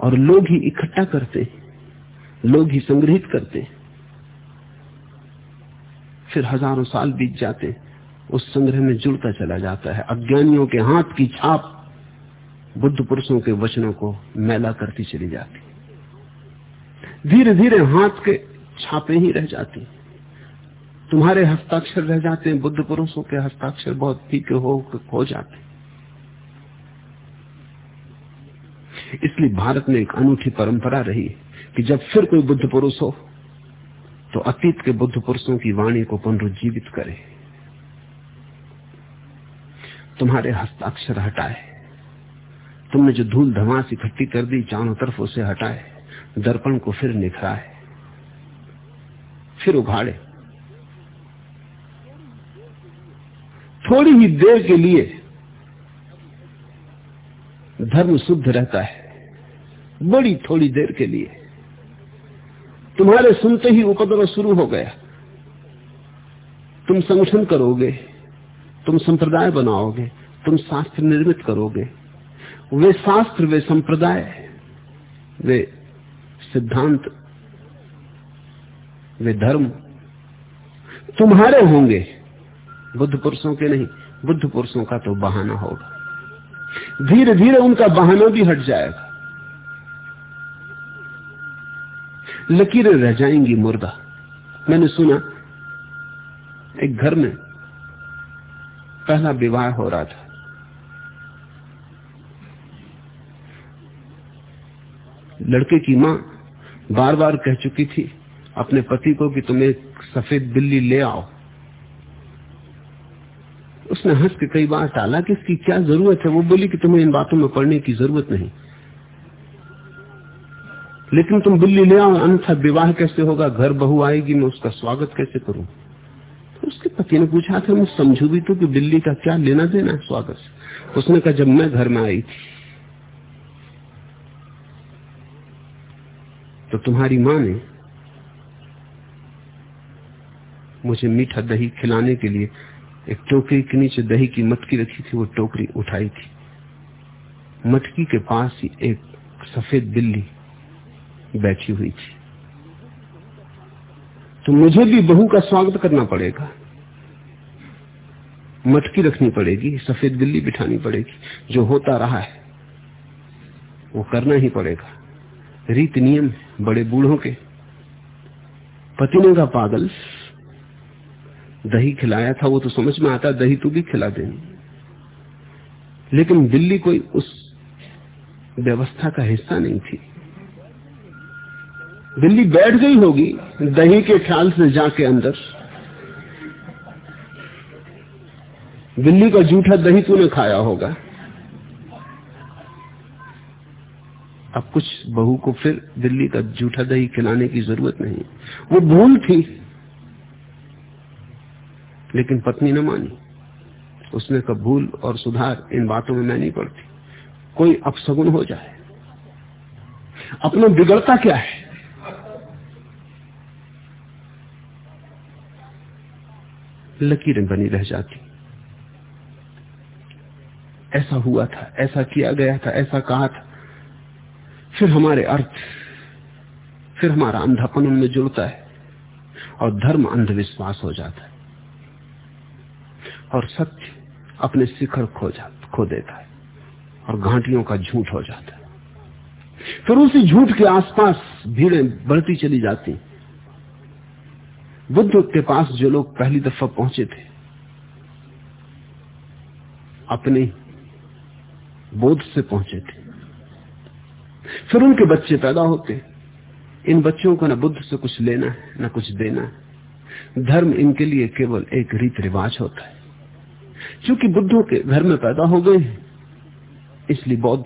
और लोग ही इकट्ठा करते लोग ही संग्रहित करते फिर हज़ारों साल बीत जाते उस संग्रह में जुड़ता चला जाता है। अज्ञानियों के हाथ की छाप बुद्ध पुरुषों के वचनों को मैला करती चली जाती। धीरे धीरे हाथ के छापे ही रह जाती। तुम्हारे हस्ताक्षर रह जाते हैं, बुद्ध पुरुषों के हस्ताक्षर बहुत फीके हो हो जाते। इसलिए भारत में एक अनूठी परंपरा रही कि जब फिर कोई बुद्ध पुरुष हो तो अतीत के बुद्ध पुरुषों की वाणी को पुनरुज्जीवित करे। तुम्हारे हस्ताक्षर हटाए। तुमने जो धूल धमास इकट्ठी कर दी चारों तरफ़ उसे हटाए, दर्पण को फिर निखराए, फिर उघाड़े थोड़ी ही देर के लिए धर्म शुद्ध रहता है, बड़ी थोड़ी देर के लिए। तुम्हारे सुनते ही उपद्रव शुरू हो गया। तुम संगठन करोगे, तुम संप्रदाय बनाओगे, तुम शास्त्र निर्मित करोगे वे शास्त्र, वे संप्रदाय वे सिद्धांत, वे धर्म। तुम्हारे होंगे, बुद्ध पुरुषों के नहीं, बुद्ध पुरुषों का तो बहाना होगा। धीरे धीरे उनका बहाना भी हट जाएगा। लकीरें रह जाएँगी मुर्दा। मैंने सुना, एक घर में पहला विवाह हो रहा था। लड़के की माँ बार बार कह चुकी थी अपने पति को कि तुम एक सफ़ेद बिल्ली ले आओ। उसने हंस के कई बार टाला कि इसकी क्या ज़रूरत है? वो बोली कि तुम्हें इन बातों में पढ़ने की ज़रूरत नहीं। लेकिन तुम बिल्ली ले आओ, अन्यथा विवाह कैसे होगा? घर बहू आएगी, मैं उसका स्वागत कैसे करूँ? तो उसके पति ने पूछा था मैं समझू भी तो कि बिल्ली का क्या लेना देना है स्वागत उसने कहा, जब मैं घर में आई थी तो तुम्हारी माँ ने मुझे मीठा दही खिलाने के लिए एक टोकरी के नीचे दही की मटकी रखी थी, वो टोकरी उठाई थी। मटकी के पास ही एक सफ़ेद बिल्ली बैठी हुई थी। तो मुझे भी बहू का स्वागत करना पड़ेगा। मटकी रखनी पड़ेगी, सफ़ेद बिल्ली बिठानी पड़ेगी। जो होता रहा है, वो करना ही पड़ेगा। रीत नियम बड़े बूढ़ों के। पति ने का पागल, दही खिलाया था, वो तो समझ में आता, दही तू भी खिला देनी लेकिन बिल्ली कोई उस व्यवस्था का हिस्सा नहीं थी। बिल्ली बैठ गई होगी, दही के ख्याल से जाके अंदर। बिल्ली का जूठा दही तूने खाया होगा। अब कुछ बहू को फिर दिल्ली का जूठा दही खिलाने की ज़रूरत नहीं। वो भूल थी, लेकिन पत्नी न मानी। उसने कहा, भूल और सुधार, इन बातों में मैं नहीं पड़ती कोई अपसगुन हो जाए। अपना बिगड़ता क्या है? लकीरें बनी रह जाती। ऐसा हुआ था, ऐसा किया गया था, ऐसा कहा था। फिर हमारे अर्थ, फिर हमारा अंधापन उनमें जुड़ता है और धर्म अंधविश्वास हो जाता है और सत्य अपने शिखर खो जा, खो देता है और घाटियों का झूठ हो जाता है। फिर उसी झूठ के आसपास भीड़ें बढ़ती चली जाती। बुद्ध के पास जो लोग पहली दफ़ा पहुँचे थे, अपने बोध से पहुँचे थे। फिर उनके बच्चे पैदा होते इन बच्चों को न बुद्ध से कुछ लेना है, न कुछ देना है। धर्म इनके लिए केवल एक रीत रिवाज होता है। क्योंकि बुद्धों के घर में पैदा हो गए हैं, इसलिए बौद्ध,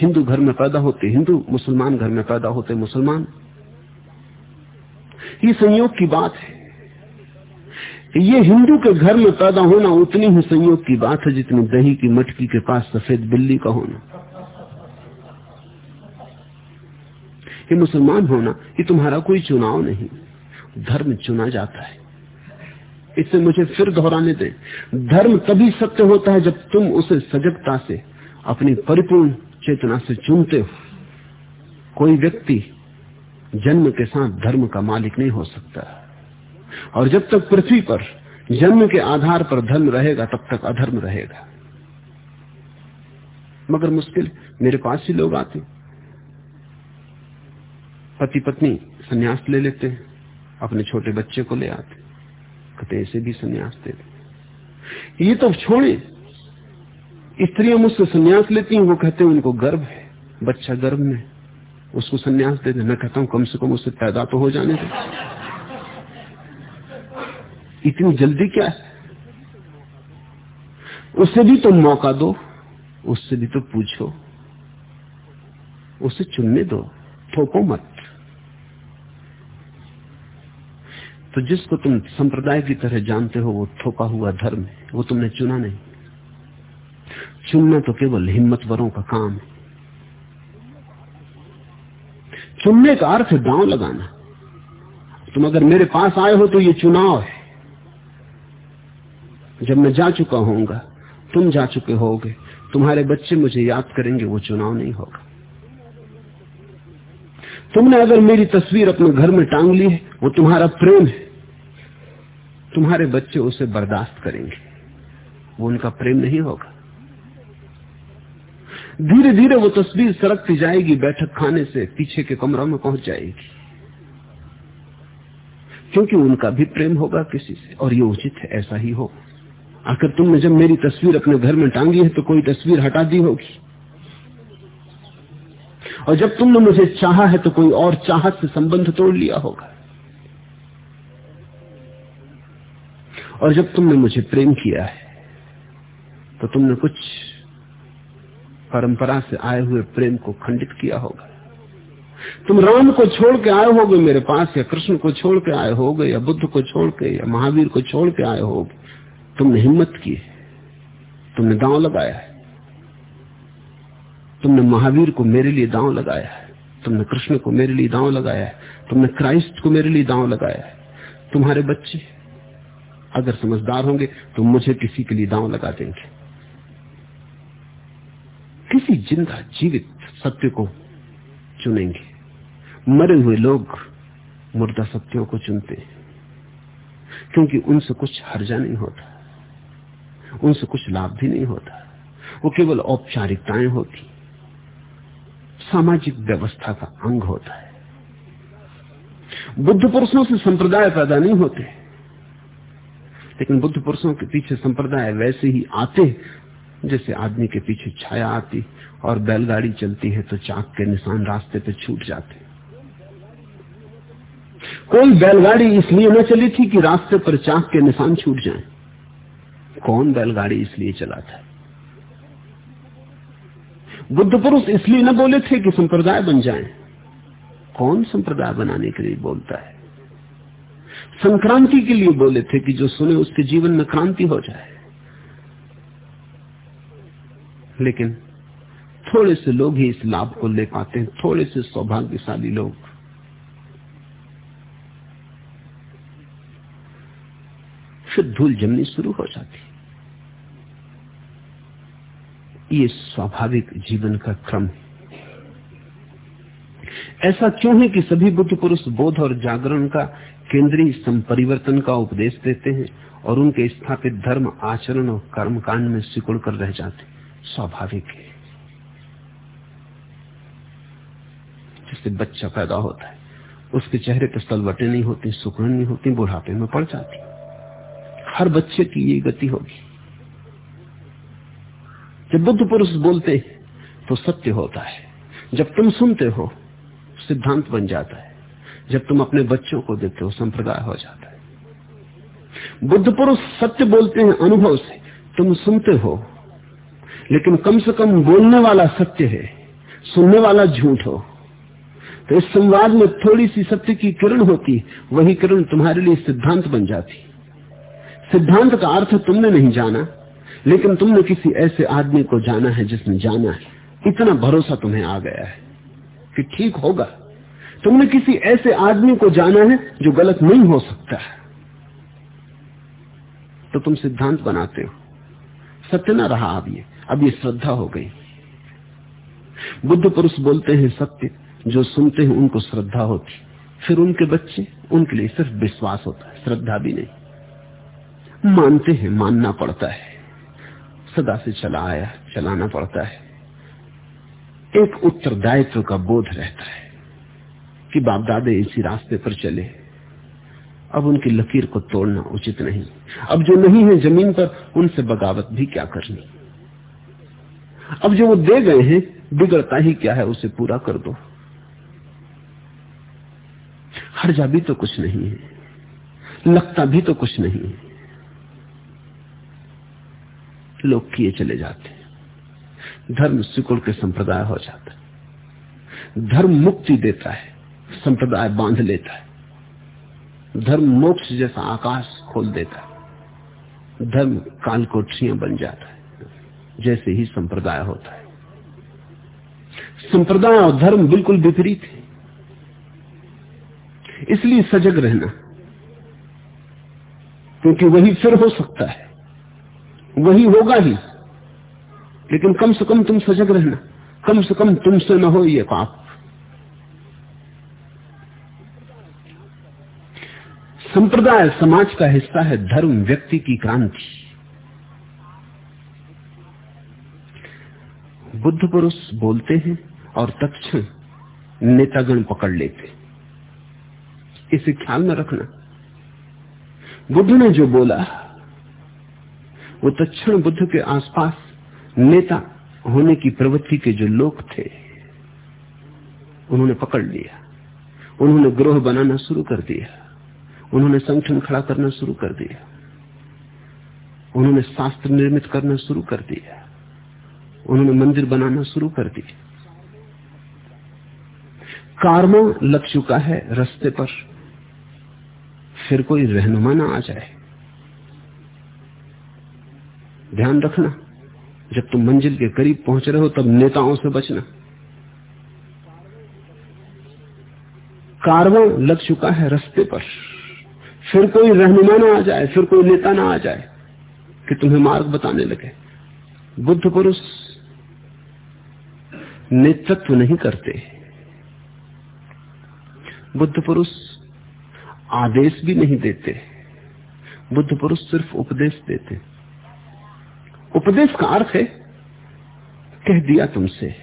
हिंदू घर में पैदा होते हिंदू, मुसलमान घर में पैदा होते मुसलमान। ये संयोग की बात है। ये हिंदू के घर में पैदा होना उतनी ही संयोग की बात है जितनी दही की मटकी के पास सफ़ेद बिल्ली का होना। ये मुसलमान होना, ये तुम्हारा कोई चुनाव नहीं। धर्म चुना जाता है। इससे मुझे फिर दोहराने दें। धर्म तभी सत्य होता है जब तुम उसे सजगता से, अपनी परिपूर्ण चेतना से चुनते हो। कोई व्यक्ति जन्म के साथ धर्म का मालिक नहीं हो सकता। और जब तक पृथ्वी पर जन्म के आधार पर धर्म रहेगा, तब तक अधर्म रहेगा। मगर मुश्किल, मेरे पास ही लोग आते। पति पत्नी सन्यास ले लेते हैं, अपने छोटे बच्चे को ले आते कहते ऐसे भी सन्यास दे ये तो छोड़े। स्त्रियाँ मुझसे सन्यास लेती हैं, वो कहते हैं उनको गर्व है। बच्चा गर्भ में उसको संन्यास दे दे। मैं कहता हूँ, कम से कम उससे पैदा तो हो जाने दे। इतनी जल्दी क्या है? उससे भी तो मौका दो। उससे भी तो पूछो। उसे चुनने दो। थोपो मत। तो जिसको तुम संप्रदाय की तरह जानते हो, वो थोपा हुआ धर्म है, वो तुमने चुना नहीं। चुनना तो केवल हिम्मतवरों का काम है। चुनने का अर्थ दांव लगाना। तुम अगर मेरे पास आए हो तो ये चुनाव है। जब मैं जा चुका होऊँगा, तुम जा चुके होगे, तुम्हारे बच्चे मुझे याद करेंगे, वो चुनाव नहीं होगा। तुमने अगर मेरी तस्वीर अपने घर में टांग ली है, वो तुम्हारा प्रेम है। तुम्हारे बच्चे उसे बर्दाश्त करेंगे। वो उनका प्रेम नहीं होगा। धीरे धीरे वो तस्वीर सरकती जाएगी, बैठक खाने से पीछे के कमरों में पहुँच जाएगी। क्योंकि उनका भी प्रेम होगा किसी से, और ये उचित है, ऐसा ही हो आखिर तुमने जब मेरी तस्वीर अपने घर में टांगी है तो कोई तस्वीर हटा दी होगी। और जब तुमने मुझे चाहा है तो कोई और चाहत से संबंध तोड़ लिया होगा। और जब तुमने मुझे प्रेम किया है तो तुमने कुछ परंपरा से आए हुए प्रेम को खंडित किया होगा। तुम राम को छोड़ के आए होगे, मेरे पास, या कृष्ण को छोड़ के आए होगे, या बुद्ध को छोड़ के, या महावीर को छोड़ के आए होगे। तुमने हिम्मत की तुमने दांव लगाया है। तुमने महावीर को मेरे लिए दांव लगाया है। तुमने कृष्ण को मेरे लिए दांव लगाया है। तुमने क्राइस्ट को मेरे लिए दांव लगाया है। तुम्हारे बच्चे, अगर समझदार होंगे तो मुझे किसी के लिए दांव लगा देंगे। किसी ज़िंदा जीवित सत्य को चुनेंगे। मरे हुए लोग मुर्दा सत्यों को चुनते हैं। क्योंकि उनसे कुछ हर्जा नहीं होता। उनसे कुछ लाभ भी नहीं होता। वो केवल औपचारिकताएँ होती। सामाजिक व्यवस्था का अंग होता है। बुद्ध पुरुषों से संप्रदाय पैदा नहीं होते। लेकिन बुद्ध पुरुषों के पीछे संप्रदाय वैसे ही आते जैसे आदमी के पीछे छाया आती और बैलगाड़ी चलती है तो चाक के निशान रास्ते पे छूट जाते। कोई बैलगाड़ी इसलिए न चली थी कि रास्ते पर चाक के निशान छूट जाएँ। कौन बैलगाड़ी इसलिए चलाता है बुद्ध पुरुष इसलिए न बोले थे कि संप्रदाय बन जाएँ। कौन संप्रदाय बनाने के लिए बोलता है? संक्रांति के लिए बोले थे कि जो सुने उसके जीवन में क्रांति हो जाए। लेकिन थोड़े से लोग ही इस लाभ को ले पाते हैं, थोड़े से सौभाग्यशाली लोग। फिर धूल जमनी शुरू हो जाती ये स्वाभाविक जीवन का क्रम है। ऐसा क्यों है कि सभी बुद्ध पुरुष बोध और जागरण का केंद्रीय संपरिवर्तन का उपदेश देते हैं और उनके स्थापित धर्म, आचरण और कर्म कांड में सिकुड़ कर रह जाते स्वाभाविक है। जिससे बच्चा पैदा होता है, उसके चेहरे पर सलवटे नहीं होती सुकड़ नहीं होती, बुढ़ापे में पड़ जाती हर बच्चे की ये गति होगी। जब बुद्ध पुरुष बोलते तो सत्य होता है। जब तुम सुनते हो, सिद्धांत बन जाता है। जब तुम अपने बच्चों को देते हो, संप्रदाय हो जाता है। बुद्ध पुरुष सत्य बोलते हैं अनुभव से। तुम सुनते हो, लेकिन कम से कम बोलने वाला सत्य है, सुनने वाला झूठ हो। तो इस संवाद में थोड़ी सी सत्य की किरण होती, वही किरण तुम्हारे लिए सिद्धांत बन जाती। सिद्धांत का अर्थ तुमने नहीं जाना। लेकिन तुमने किसी ऐसे आदमी को जाना है जिसने जाना है। इतना भरोसा तुम्हें आ गया है कि ठीक होगा। तुमने किसी ऐसे आदमी को जाना है जो गलत नहीं हो सकता है। तो तुम सिद्धांत बनाते हो। सत्य ना रहा अब ये। अब ये श्रद्धा हो गई। बुद्ध पुरुष बोलते हैं, सत्य, जो सुनते हैं उनको श्रद्धा होती। फिर उनके बच्चे, उनके लिए सिर्फ़ विश्वास होता है, श्रद्धा भी नहीं। मानते हैं, मानना पड़ता है। सदा से चला आया, चलाना पड़ता है। एक उत्तरदायित्व का बोध रहता है कि बाप दादे इसी रास्ते पर चले। अब उनकी लकीर को तोड़ना उचित नहीं। अब जो नहीं है ज़मीन पर, उनसे बगावत भी क्या करनी? अब जो वो दे गए हैं, बिगड़ता ही क्या है, उसे पूरा कर दो। हर्जा भी तो कुछ नहीं है। लगता भी तो कुछ नहीं है। लोग किए चले जाते हैं। धर्म सिकुड़ के संप्रदाय हो जाता है। धर्म मुक्ति देता है, संप्रदाय बाँध लेता है। धर्म मोक्ष जैसा आकाश खोल देता है। धर्म काल कोठरियाँ बन जाता है, जैसे ही संप्रदाय होता है। संप्रदाय और धर्म बिल्कुल विपरीत है। इसलिए सजग रहना, क्योंकि वही फिर हो सकता है। वही होगा ही। लेकिन कम से कम तुम सजग रहना। कम से कम तुमसे न हो ये पाप। संप्रदाय समाज का हिस्सा है धर्म, व्यक्ति की क्रांति। बुद्ध पुरुष बोलते हैं और तत्क्षण नेतागण पकड़ लेते इसे ख्याल में रखना। बुद्ध ने जो बोला वो तत्क्षण बुद्ध के आसपास नेता होने की प्रवृत्ति के जो लोग थे, उन्होंने पकड़ लिया। उन्होंने ग्रोह बनाना शुरू कर दिया। उन्होंने संगठन खड़ा करना शुरू कर दिया। उन्होंने शास्त्र निर्मित करना शुरू कर दिया। उन्होंने मंदिर बनाना शुरू कर दिया। कारमो लग चुका है, रस्ते पर फिर कोई रहनुमा ना आ जाए। ध्यान रखना। जब तुम मंजिल के करीब पहुँच रहे हो, तब नेताओं से बचना। कारवा लग चुका है रस्ते पर। फिर कोई रहनुमा ना आ जाए, फिर कोई नेता ना आ जाए, कि तुम्हें मार्ग बताने लगे। बुद्ध पुरुष नेतृत्व नहीं करते। बुद्ध पुरुष आदेश भी नहीं देते। बुद्ध पुरुष सिर्फ़ उपदेश देते। उपदेश का अर्थ है, कह दिया तुमसे,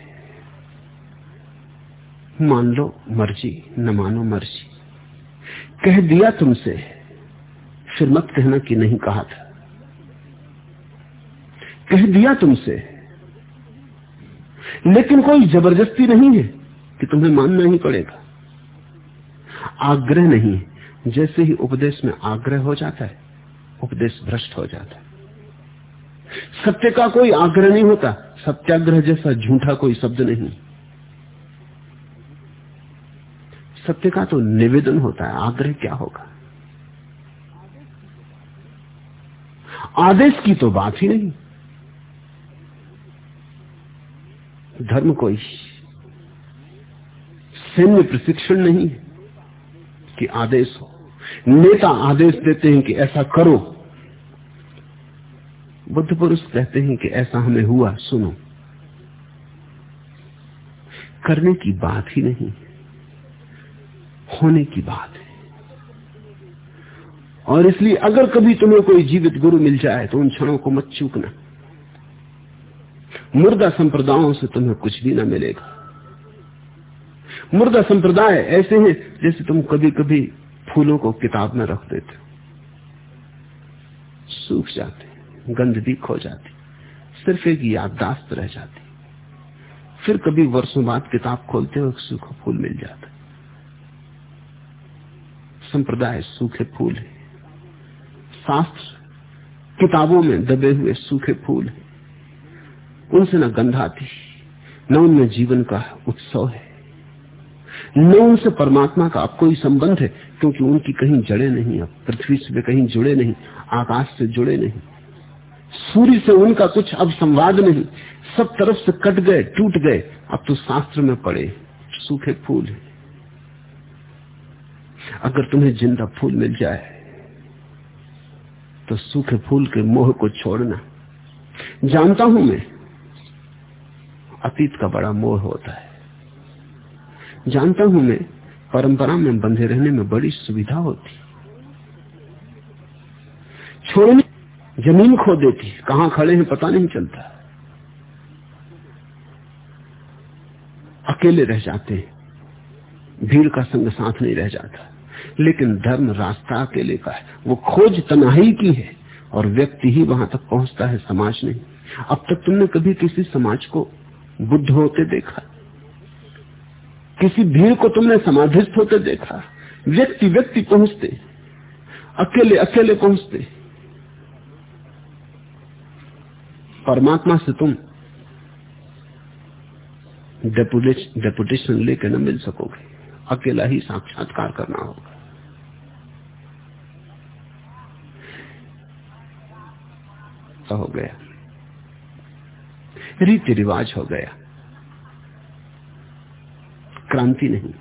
मान लो मर्ज़ी, न मानो मर्ज़ी। कह दिया तुमसे, फिर मत कहना कि नहीं कहा था। कह दिया तुमसे, लेकिन कोई ज़बरदस्ती नहीं है कि तुम्हें मानना ही पड़ेगा। आग्रह नहीं है, जैसे ही उपदेश में आग्रह हो जाता है, उपदेश भ्रष्ट हो जाता है। सत्य का कोई आग्रह नहीं होता। सत्याग्रह जैसा झूठा कोई शब्द नहीं। सत्य का तो निवेदन होता है, आग्रह क्या होगा? आदेश की तो बात ही नहीं। धर्म कोई सैन्य प्रशिक्षण नहीं कि आदेश हो। नेता आदेश देते हैं कि ऐसा करो। बुद्ध पुरुष कहते हैं कि ऐसा हमें हुआ, सुनो। करने की बात ही नहीं, होने की बात है। और इसलिए अगर कभी तुम्हें कोई जीवित गुरु मिल जाए तो उन क्षणों को मत चूकना। मुर्दा संप्रदायों से तुम्हें कुछ भी ना मिलेगा। मुर्दा संप्रदाय ऐसे हैं जैसे तुम कभी कभी फूलों को किताब में रख देते सूख जाते गंध भी खो जाती। सिर्फ़ एक याददाश्त रह जाती। फिर कभी वर्षों बाद किताब खोलते हो सूखा फूल मिल जाता। संप्रदाय सूखे फूल है। शास्त्र किताबों में दबे हुए सूखे फूल है। उनसे न गंध आती, न उनमें जीवन का उत्सव है। न उनसे परमात्मा का अब कोई संबंध है, क्योंकि उनकी कहीं जड़े नहीं, अब पृथ्वी से कहीं जुड़े नहीं, आकाश से जुड़े नहीं। सूर्य से उनका कुछ अब संवाद नहीं। सब तरफ़ से कट गए, टूट गए। अब तो शास्त्र में पड़े, सूखे फूल है। अगर तुम्हें ज़िंदा फूल मिल जाए तो सूखे फूल के मोह को छोड़ना। जानता हूँ मैं, अतीत का बड़ा मोह होता है। जानता हूँ मैं, परंपरा में बंधे रहने में बड़ी सुविधा होती। छोड़ने ज़मीन खो देती कहाँ खड़े हैं पता नहीं चलता। अकेले रह जाते भीड़ का संग साथ नहीं रह जाता। लेकिन धर्म रास्ता अकेले का है। वो खोज तनाही की है और व्यक्ति ही वहाँ तक पहुँचता है, समाज नहीं। अब तक तुमने कभी किसी समाज को बुद्ध होते देखा? किसी भीड़ को तुमने समाधिस्थ होते देखा? व्यक्ति व्यक्ति पहुँचते। अकेले अकेले पहुँचते। परमात्मा से तुम डेपुटेशन लेकर न मिल सकोगे। अकेला ही साक्षात्कार करना होगा। हो गया। रीति रिवाज हो गया। क्रांति नहीं।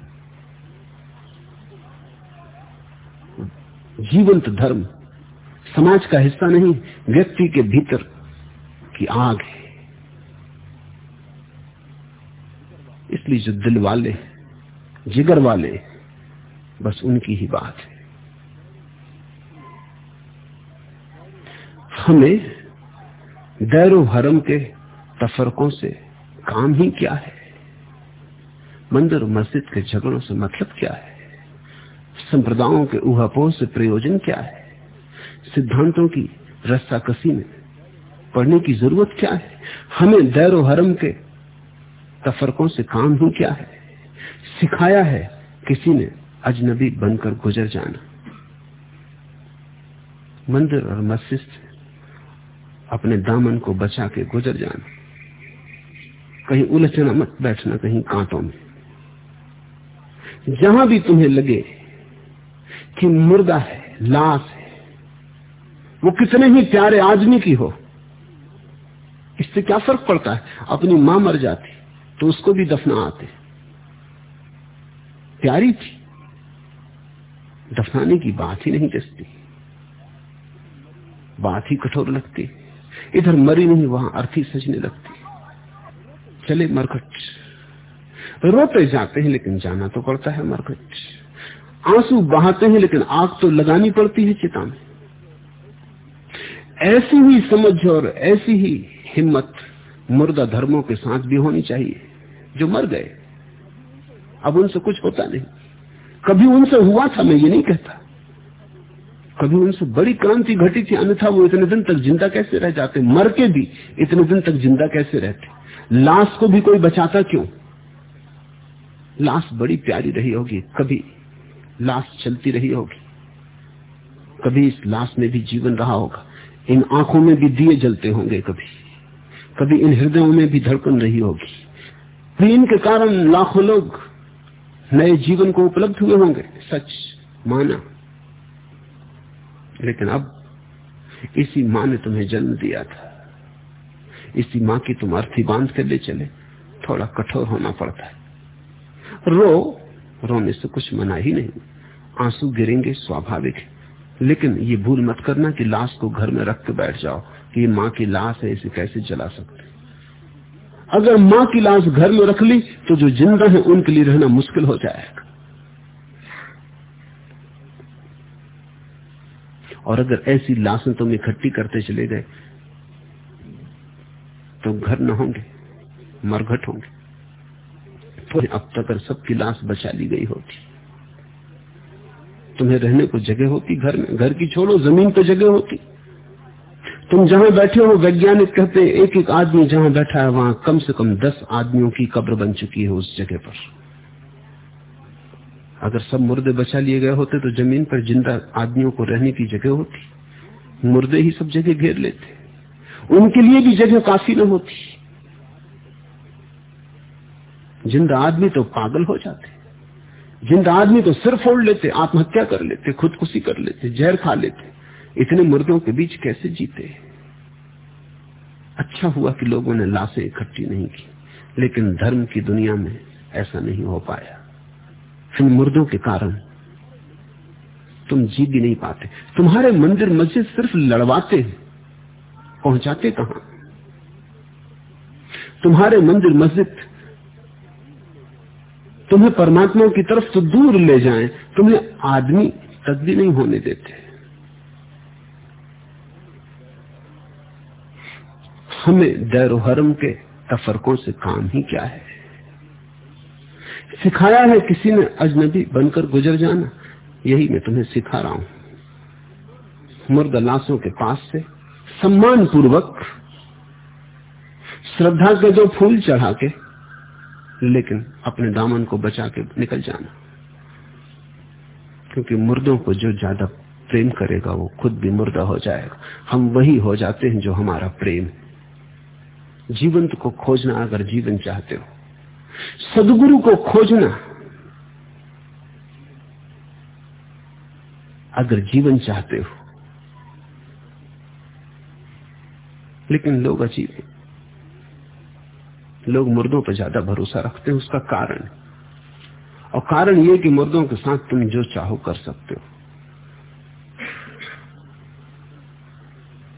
जीवंत धर्म समाज का हिस्सा नहीं, व्यक्ति के भीतर की आग है। इसलिए जो दिल वाले, जिगर वाले, बस उनकी ही बात है। हमें दैरो हरम के तफरकों से काम ही क्या है? मंदिर मस्जिद के झगड़ों से मतलब क्या है? संप्रदायों के उहापोह से प्रयोजन क्या है? सिद्धांतों की रस्साकसी में पढ़ने की ज़रूरत क्या है? हमें दैरो हरम के तफरकों से काम ही क्या है? सिखाया है किसी ने अजनबी बनकर गुजर जाना। मंदिर और मस्जिद से अपने दामन को बचा के गुजर जाना। कहीं उलझना मत, बैठना कहीं कांटों में। जहाँ भी तुम्हें लगे कि मुर्दा है, लाश है, वो कितने ही प्यारे आदमी की हो इससे क्या फ़र्क पड़ता है? अपनी माँ मर जाती तो उसको भी दफना आते। प्यारी थी। दफनाने की बात ही नहीं दसती। बात ही कठोर लगती। इधर मरी नहीं, वहाँ अर्थी सजने लगती। चले मरकट। रोते जाते हैं, लेकिन जाना तो पड़ता है मरकट। आँसू बहाते हैं, लेकिन आग तो लगानी पड़ती है चिता में ऐसी ही समझ और ऐसी ही हिम्मत मुर्दा धर्मों के साथ भी होनी चाहिए, जो मर गए। अब उनसे कुछ होता नहीं। कभी उनसे हुआ था, मैं ये नहीं कहता। कभी उनसे बड़ी क्रांति घटी थी, अन्यथा वो इतने दिन तक ज़िंदा कैसे रह जाते? मर के भी इतने दिन तक ज़िंदा कैसे रहते? लाश को भी कोई बचाता क्यों? लाश बड़ी प्यारी रही होगी, कभी लाश चलती रही होगी। कभी इस लाश में भी जीवन रहा होगा। इन आँखों में भी दिए जलते होंगे कभी। कभी इन हृदयों में भी धड़कन रही होगी। इनके कारण लाखों लोग नए जीवन को उपलब्ध हुए होंगे, सच माना। लेकिन अब इसी माँ ने तुम्हें जन्म दिया था। इसी माँ की तुम अर्थी बाँध कर ले चले, थोड़ा कठोर होना पड़ता है। रो, रोने से कुछ मना ही नहीं। आँसू गिरेंगे, स्वाभाविक लेकिन ये भूल मत करना कि लाश को घर में रख के बैठ जाओ। कि माँ की लाश है, इसे कैसे जला सकते अगर माँ की लाश घर में रख ली तो जो ज़िंदा है, उनके लिए रहना मुश्किल हो जाएगा। और अगर ऐसी लाशें तुम इकट्ठी करते चले गए तो घर न होंगे, मरघट होंगे। तो अब तक अगर सबकी लाश बचा ली गई होती, तुम्हें रहने को जगह होती, घर में, घर की छोड़ो ज़मीन पर जगह होती। तुम जहाँ बैठे हो, वैज्ञानिक कहते हैं एक एक आदमी जहाँ बैठा है, वहाँ कम से कम दस आदमियों की कब्र बन चुकी है उस जगह पर। अगर सब मुर्दे बचा लिए गए होते तो ज़मीन पर ज़िंदा आदमियों को रहने की जगह होती। मुर्दे ही सब जगह घेर लेते। उनके लिए भी जगह काफ़ी न होती। ज़िंदा आदमी तो पागल हो जाते। ज़िंदा आदमी तो सिर फोड़ लेते, आत्महत्या कर लेते, खुदकुशी कर लेते, जहर खा लेते। इतने मुर्दों के बीच कैसे जीते? अच्छा हुआ कि लोगों ने लाशें इकट्ठी नहीं की, लेकिन धर्म की दुनिया में ऐसा नहीं हो पाया। इन मुर्दों के कारण तुम जी भी नहीं पाते। तुम्हारे मंदिर मस्जिद सिर्फ़ लड़वाते हैं, पहुंचाते कहा? तुम्हारे मंदिर मस्जिद तुम्हें परमात्मा की तरफ़ तो दूर ले जाएँ, तुम्हें आदमी तक भी नहीं होने देते। हमें दैरोहरम के तफरकों से काम ही क्या है? सिखाया है किसी ने अजनबी बनकर गुजर जाना, यही मैं तुम्हें सिखा रहा हूँ। मुर्द लाशों के पास से सम्मान पूर्वक श्रद्धा के दो फूल चढ़ा के, लेकिन अपने दामन को बचा के निकल जाना। क्योंकि मुर्दों को जो ज़्यादा प्रेम करेगा, वो खुद भी मुर्दा हो जाएगा। हम वही हो जाते हैं जो हमारा प्रेम जीवंत को खोजना अगर जीवन चाहते हो, सदगुरु को खोजना अगर जीवन चाहते हो, लेकिन लोग अजीब लोग मुर्दों पर ज़्यादा भरोसा रखते हैं, उसका कारण। और कारण यह कि मुर्दों के साथ तुम जो चाहो कर सकते हो।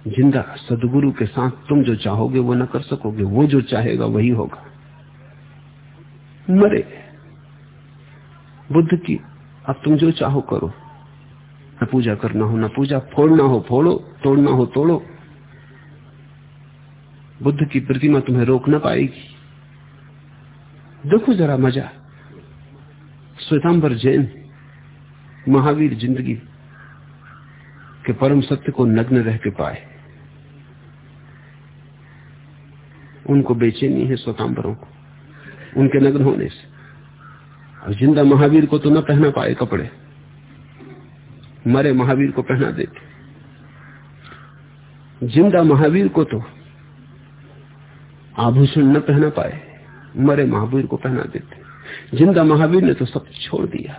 ज़िंदा सदगुरु के साथ तुम जो चाहोगे वो न कर सकोगे, वो जो चाहेगा वही होगा। मरे। बुद्ध की, अब तुम जो चाहो करो। न पूजा करना हो, न पूजा, फोड़ना हो, फोड़ो, तोड़ना हो, तोड़ो। बुद्ध की प्रतिमा तुम्हें रोक ना पाएगी। देखो जरा मज़ा। श्वेतांबर जैन, महावीर ज़िंदगी के परम सत्य को नग्न रह के पाए। उनको बेचैनी है स्वतांबरों को, उनके नग्न होने से। और ज़िंदा महावीर को तो न पहना पाए कपड़े, मरे महावीर को पहना देते। ज़िंदा महावीर को तो आभूषण न पहना पाए, मरे महावीर को पहना देते। ज़िंदा महावीर ने तो सब छोड़ दिया।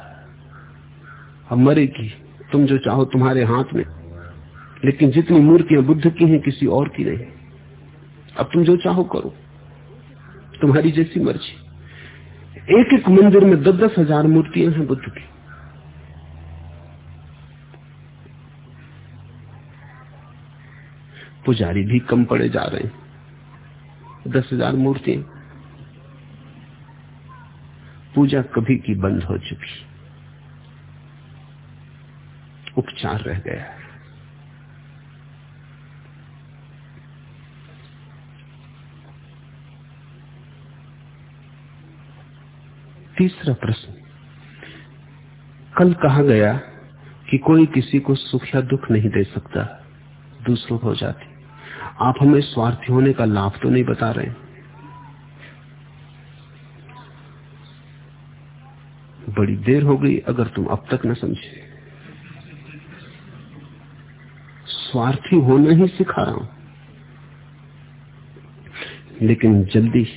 अब मरे की तुम जो चाहो तुम्हारे हाथ में, लेकिन जितनी मूर्तियाँ बुद्ध की हैं, किसी और की नहीं। अब तुम जो चाहो करो। तुम्हारी जैसी मर्ज़ी। एक एक मंदिर में दस दस हज़ार मूर्तियाँ हैं बुद्ध की। पुजारी भी कम पड़े जा रहे हैं। दस हज़ार मूर्तियाँ। पूजा कभी की बंद हो चुकी। उपचार रह गया है। तीसरा प्रश्न। कल कहा गया कि कोई किसी को सुख या दुख नहीं दे सकता, दूसरों हो जाती। आप हमें स्वार्थी होने का लाभ तो नहीं बता रहे बड़ी देर हो गई, अगर तुम अब तक न समझे। स्वार्थी होना ही सिखा रहा हूँ। लेकिन जल्दी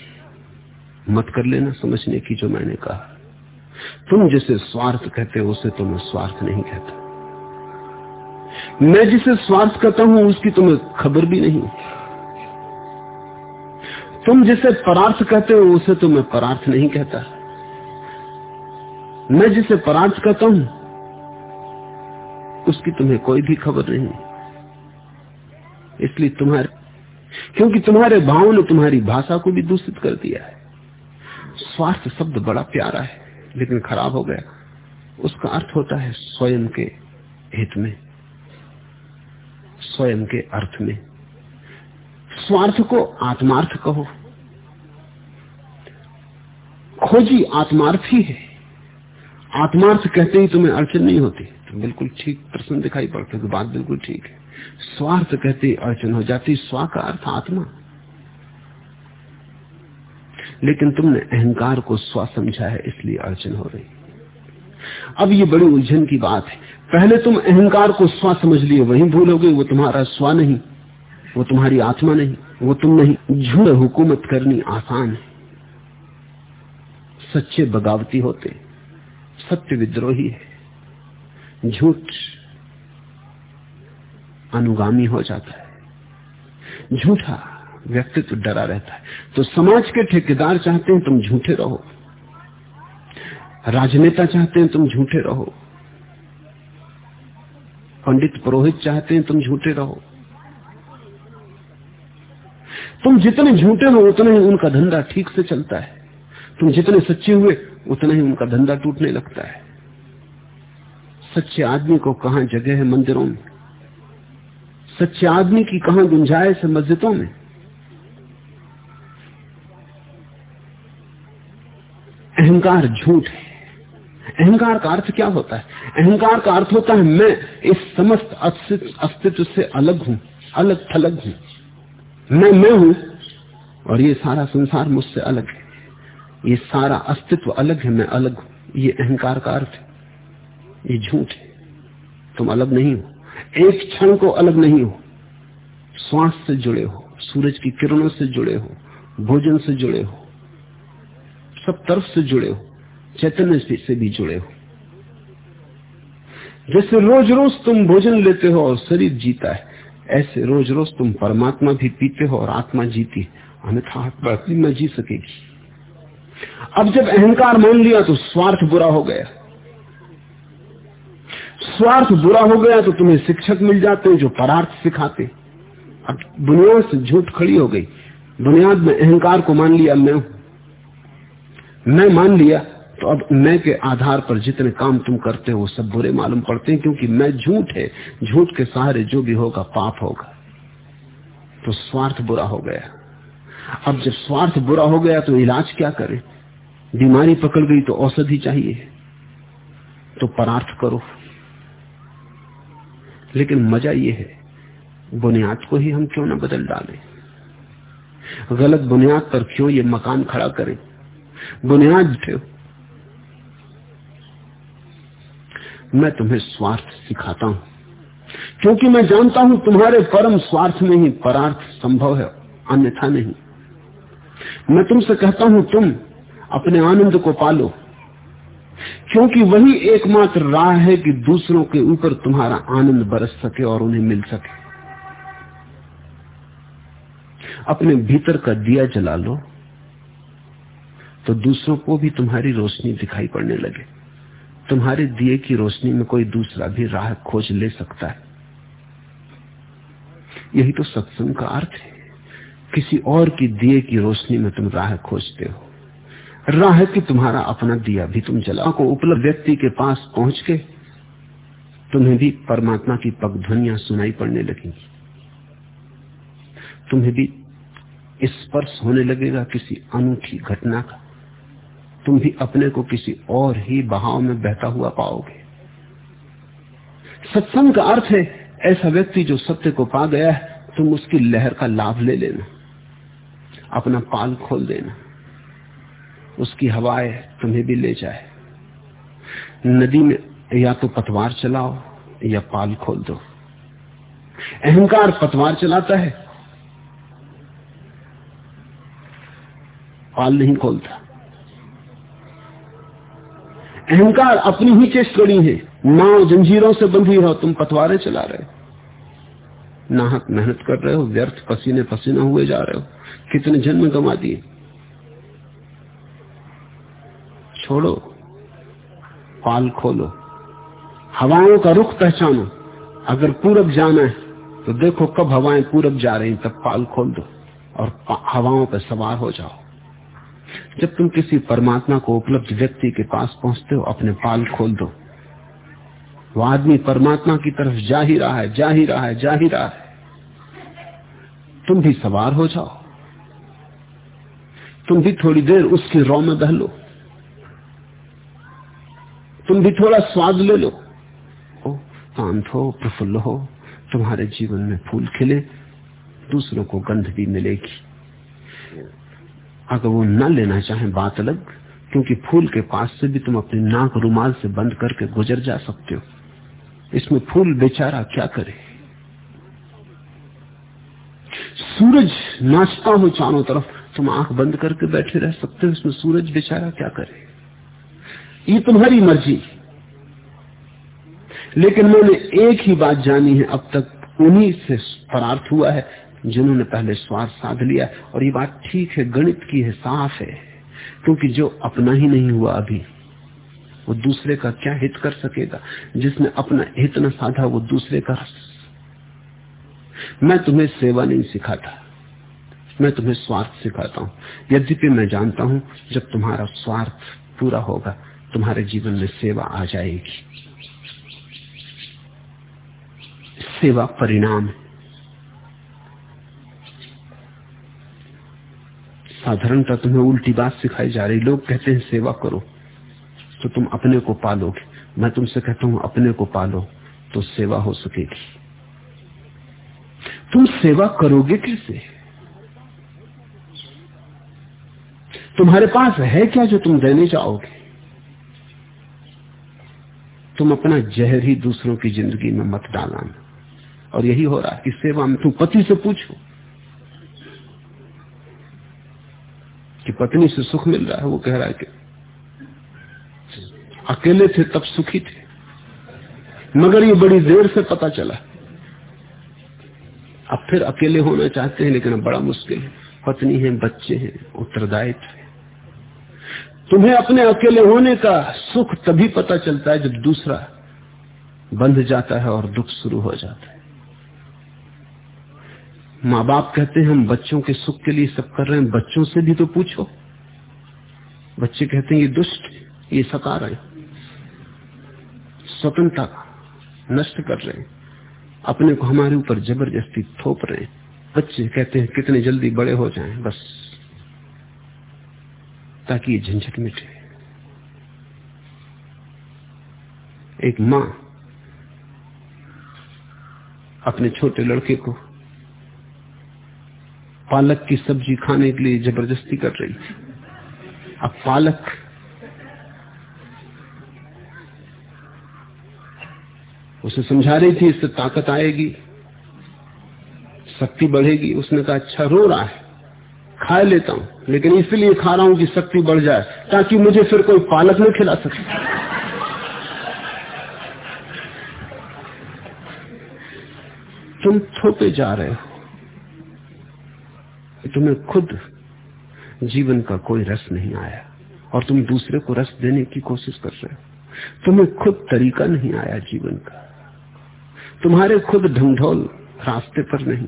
मत कर लेना समझने की जो मैंने कहा। तुम जिसे स्वार्थ कहते हो, उसे तो मैं स्वार्थ नहीं कहता। मैं जिसे स्वार्थ कहता हूँ, उसकी तुम्हें खबर भी नहीं। तुम जिसे परार्थ कहते हो, उसे तो मैं परार्थ नहीं कहता। मैं जिसे परार्थ कहता हूँ, उसकी तुम्हें कोई भी खबर नहीं। इसलिए तुम्हारे क्योंकि तुम्हारे भाव ने तुम्हारी भाषा को भी दूषित कर दिया है। स्वार्थ शब्द बड़ा प्यारा है, लेकिन खराब हो गया। उसका अर्थ होता है स्वयं के हित में, स्वयं के अर्थ में। स्वार्थ को आत्मार्थ कहो। खोजी आत्मार्थ ही है। आत्मार्थ कहते ही तुम्हें अड़चन नहीं होती। तो बिल्कुल ठीक प्रश्न दिखाई पड़ते तो बात बिल्कुल ठीक है। स्वार्थ कहते ही अड़चन हो जाती, स्वा का अर्थ आत्मा। लेकिन तुमने अहंकार को स्व समझा है, इसलिए अड़चन हो रही। अब ये बड़ी उलझन की बात है। पहले तुम अहंकार को स्व समझ लिए, वही भूलोगे वो तुम्हारा स्व नहीं, वो तुम्हारी आत्मा नहीं, वो तुम नहीं। झूठ हुकूमत करनी आसान है। सच्चे बगावती होते, सत्य विद्रोही है। झूठ अनुगामी हो जाता है। झूठा व्यक्तित्व डरा रहता है। तो समाज के ठेकेदार चाहते हैं तुम झूठे रहो। राजनेता चाहते हैं तुम झूठे रहो। पंडित पुरोहित चाहते हैं तुम झूठे रहो। तुम जितने झूठे हो, उतना ही उनका धंधा ठीक से चलता है। तुम जितने सच्चे हुए, उतना ही उनका धंधा टूटने लगता है। सच्चे आदमी को कहा जगह है मंदिरों में? सच्चे आदमी की कहा गुंजाइश है मस्जिदों में? अहंकार झूठ है। अहंकार का अर्थ क्या होता है? अहंकार का अर्थ होता है, मैं इस समस्त अस्तित्व से अलग हूँ, अलग थलग हूँ। मैं मैं हूँ, और ये सारा संसार मुझसे अलग है। ये सारा अस्तित्व अलग है, मैं अलग हूँ। ये अहंकार का अर्थ है। ये झूठ है। तुम अलग नहीं हो। एक क्षण को अलग नहीं हो। श्वास से जुड़े हो, सूरज की किरणों से जुड़े हो, भोजन से जुड़े हो। सब तरफ़ से जुड़े हो, चैतन्य से भी जुड़े हो। जैसे रोज रोज तुम भोजन लेते हो और शरीर जीता है, ऐसे रोज रोज तुम परमात्मा भी पीते हो और आत्मा जीती अन्यथा आत्मा न जी सकेगी। अब जब अहंकार मान लिया तो स्वार्थ बुरा हो गया। स्वार्थ बुरा हो गया तो तुम्हें शिक्षक मिल जाते हैं जो परार्थ सिखाते अब बुनियाद से झूठ खड़ी हो गई। बुनियाद में अहंकार को मान लिया मैं मैं मान लिया तो अब मैं के आधार पर जितने काम तुम करते हो सब बुरे मालूम पड़ते हैं, क्योंकि मैं झूठ है। झूठ के सहारे जो भी होगा, पाप होगा। तो स्वार्थ बुरा हो गया। अब जब स्वार्थ बुरा हो गया तो इलाज क्या करें? बीमारी पकड़ गई तो औषधि चाहिए। तो परार्थ करो। लेकिन मज़ा यह है, बुनियाद को ही हम क्यों ना बदल डालें? गलत बुनियाद पर क्यों ये मकान खड़ा करें? बुनियाद थे। मैं तुम्हें स्वार्थ सिखाता हूँ। क्योंकि मैं जानता हूँ तुम्हारे परम स्वार्थ में ही परार्थ संभव है, अन्यथा नहीं। मैं तुमसे कहता हूँ, तुम अपने आनंद को पालो। क्योंकि वही एकमात्र राह है कि दूसरों के ऊपर तुम्हारा आनंद बरस सके और उन्हें मिल सके। अपने भीतर का दिया जला लो। तो दूसरों को भी तुम्हारी रोशनी दिखाई पड़ने लगे। तुम्हारे दिए की रोशनी में कोई दूसरा भी राह खोज ले सकता है। यही तो सत्संग का अर्थ है। किसी और की दिए की रोशनी में तुम राह खोजते हो। राह की तुम्हारा अपना दिया भी तुम जला। को उपलब्ध व्यक्ति के पास पहुँच के तुम्हें भी परमात्मा की पगध्वनिया सुनाई पड़ने लगेंगी। तुम्हें भी स्पर्श होने लगेगा किसी अनूठी घटना का। तुम भी अपने को किसी और ही बहाव में बहता हुआ पाओगे। सत्संग का अर्थ है, ऐसा व्यक्ति जो सत्य को पा गया है, तुम उसकी लहर का लाभ ले लेना। अपना पाल खोल देना। उसकी हवाएँ तुम्हें भी ले जाए। नदी में या तो पतवार चलाओ, या पाल खोल दो। अहंकार पतवार चलाता है, पाल नहीं खोलता। अहंकार अपनी ही चेस्ट गड़ी है। नाव जंजीरों से बंधी हो तुम पतवारे चला रहे नाहक मेहनत कर रहे हो, व्यर्थ पसीने पसीना हुए जा रहे हो। कितने जन्म गंवा दिए। छोड़ो, पाल खोलो। हवाओं का रुख पहचानो। अगर पूरब जाना है तो देखो कब हवाएँ पूरब जा रही तब पाल खोल दो और हवाओं पर सवार हो जाओ। जब तुम किसी परमात्मा को उपलब्ध व्यक्ति के पास पहुँचते हो, अपने पाल खोल दो। वो आदमी परमात्मा की तरफ़ जा ही रहा है, जा ही रहा है, जा ही रहा है। तुम भी सवार हो जाओ। तुम भी थोड़ी देर उसकी रौ में बह लो। तुम भी थोड़ा स्वाद ले लो। ओ शांत हो प्रफुल्ल हो, तुम्हारे जीवन में फूल खिले, दूसरों को गंध भी मिलेगी। अगर वो न लेना चाहे बात अलग, क्योंकि फूल के पास से भी तुम अपनी नाक रुमाल से बंद करके गुजर जा सकते हो। इसमें फूल बेचारा क्या करे? सूरज नाचता हो चारों तरफ़, तुम आँख बंद करके बैठे रह सकते हो। इसमें सूरज बेचारा क्या करे? ये तुम्हारी मर्ज़ी। लेकिन मैंने एक ही बात जानी है, अब तक उन्हीं से परार्थ हुआ है जिन्होंने पहले स्वार्थ साध लिया, और ये बात ठीक है, गणित की है, साफ़ है, क्योंकि जो अपना ही नहीं हुआ अभी, वो दूसरे का क्या हित कर सकेगा? जिसने अपना हित न साधा, वो दूसरे का मैं तुम्हें सेवा नहीं सिखाता, मैं तुम्हें स्वार्थ सिखाता हूँ। यद्यपि मैं जानता हूँ, जब तुम्हारा स्वार्थ पूरा होगा, तुम्हारे जीवन में सेवा आ जाएगी। सेवा परिणाम है। साधारणता तुम्हें उल्टी बात सिखाई जा रही लोग कहते हैं, सेवा करो। तो तुम अपने को पालोगे। मैं तुमसे कहता हूँ, अपने को पालो तो सेवा हो सकेगी। तुम सेवा करोगे कैसे? तुम्हारे पास है क्या जो तुम देने जाओगे? तुम अपना जहर ही दूसरों की ज़िंदगी में मत डालाना। और यही हो रहा है कि सेवा में तुम पति से पूछो पत्नी से सुख मिल रहा है, वो कह रहा है कि अकेले थे तब सुखी थे। मगर ये बड़ी देर से पता चला। अब फिर अकेले होना चाहते हैं, लेकिन बड़ा मुश्किल है। पत्नी है, बच्चे हैं, उत्तरदायित्व है। तुम्हें अपने अकेले होने का सुख तभी पता चलता है जब दूसरा बंध जाता है और दुख शुरू हो जाता है। माँ बाप कहते हैं, हम बच्चों के सुख के लिए सब कर रहे हैं। बच्चों से भी तो पूछो। बच्चे कहते हैं, ये दुष्ट, ये सता रहे स्वतंत्रता नष्ट कर रहे हैं। अपने को हमारे ऊपर ज़बरदस्ती थोप रहे हैं। बच्चे कहते हैं, कितने जल्दी बड़े हो जाएँ, बस। ताकि ये झंझट मिटे। एक माँ अपने छोटे लड़के को पालक की सब्ज़ी खाने के लिए ज़बरदस्ती कर रही थी। अब पालक उसे समझा रही थी, इससे ताकत आएगी, शक्ति बढ़ेगी। उसने कहा अच्छा रो रहा है, खा लेता हूँ, लेकिन इसलिए खा रहा हूँ कि शक्ति बढ़ जाए, ताकि मुझे फिर कोई पालक न खिला सके। तुम थोपे जा रहे हो। तुम्हें खुद जीवन का कोई रस नहीं आया और तुम दूसरे को रस देने की कोशिश कर रहे हो। तुम्हें खुद तरीका नहीं आया जीवन का। तुम्हारे खुद ढंढोल रास्ते पर नहीं।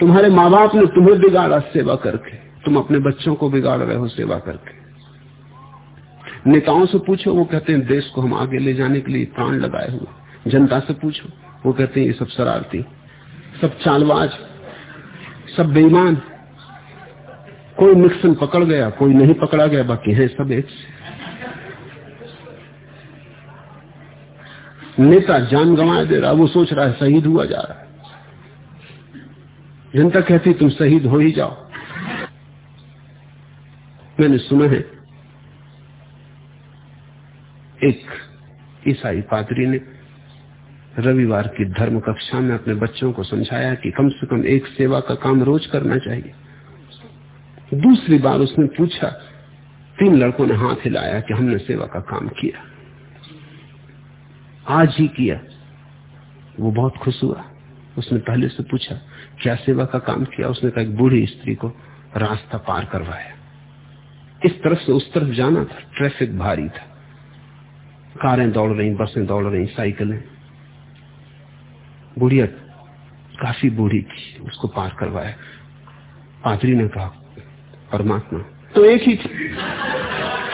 तुम्हारे माँ बाप ने तुम्हें बिगाड़ा सेवा करके, तुम अपने बच्चों को बिगाड़ रहे हो सेवा करके। नेताओं से पूछो, वो कहते हैं, देश को हम आगे ले जाने के लिए प्राण लगाए हुए जनता से पूछो, वो कहते हैं, ये सब शरारती, सब चालबाज सब बेईमान। कोई निक्सन पकड़ गया, कोई नहीं पकड़ा गया, बाकी है सब एक नेता जान गंवा दे रहा, वो सोच रहा है शहीद हुआ जा रहा है। जनता कहती, तुम शहीद हो ही जाओ। मैंने सुना है, एक ईसाई पादरी ने रविवार की धर्म कक्षा में अपने बच्चों को समझाया कि कम से कम एक सेवा का काम रोज करना चाहिए। दूसरी बार उसने पूछा, तीन लड़कों ने हाथ हिलाया कि हमने सेवा का काम किया। आज ही किया। वो बहुत खुश हुआ। उसने पहले से पूछा, क्या सेवा का काम किया? उसने कहा, एक बूढ़ी स्त्री को रास्ता पार करवाया। इस तरफ़ से उस तरफ़ जाना था। ट्रैफ़िक भारी था। कारें दौड़ रही, बसें दौड़ रही, साइकिलें। बुढ़िया काफ़ी बूढ़ी थी, उसको पार करवाया। पादरी ने कहा, परमात्मा। तो एक ही थी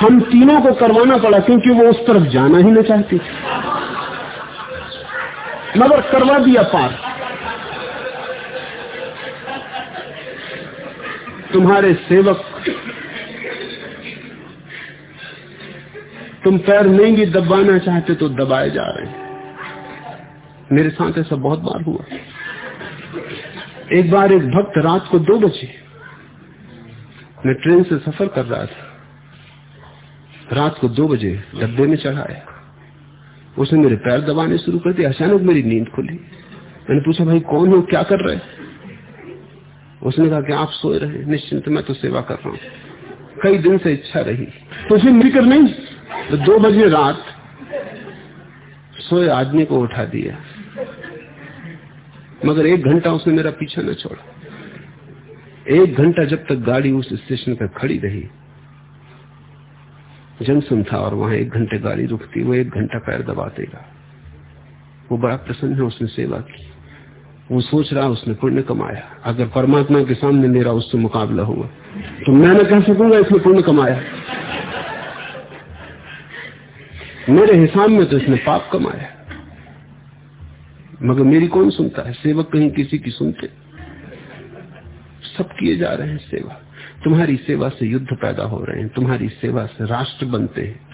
हम तीनों को करवाना पड़ा क्योंकि वो उस तरफ़ जाना ही न चाहती मगर करवा दिया पार। तुम्हारे सेवक, तुम पैर नहीं दबाना चाहते तो दबाए जा रहे हैं। मेरे साथ ऐसा बहुत बार हुआ। एक बार एक भक्त रात को दो बजे मैं ट्रेन से सफ़र कर रहा था। रात को दो बजे डब्बे में चढ़ाया। उसने मेरे पैर दबाने शुरू कर दिया अचानक मेरी नींद खुली। मैंने पूछा, भाई, कौन हो? क्या कर रहे उसने कहा कि आप सोए रहे। निश्चिंत, मैं तो सेवा कर रहा हूँ। कई दिन से इच्छा रही। तो फिर मिलकर नहीं? तो दो बजे रात सोए आदमी को उठा दिया। मगर एक घंटा उसने मेरा पीछा न छोड़ा। एक घंटा जब तक गाड़ी उस स्टेशन पर खड़ी रही, जंक्शन था और वहाँ एक घंटे गाड़ी रुकती, वो एक घंटा पैर दबा देगा वो बड़ा प्रसन्न है, उसने सेवा की। वो सोच रहा, उसने पुण्य कमाया। अगर परमात्मा के सामने मेरा उससे मुकाबला हुआ तो मैं न कह सकूँगा, इसने पुण्य कमाया। मेरे हिसाब में तो इसने पाप कमाया। मगर मेरी कौन सुनता है? सेवक कहीं किसी की सुनते। सब किए जा रहे हैं सेवा। तुम्हारी सेवा से युद्ध पैदा हो रहे हैं। तुम्हारी सेवा से राष्ट्र बनते हैं।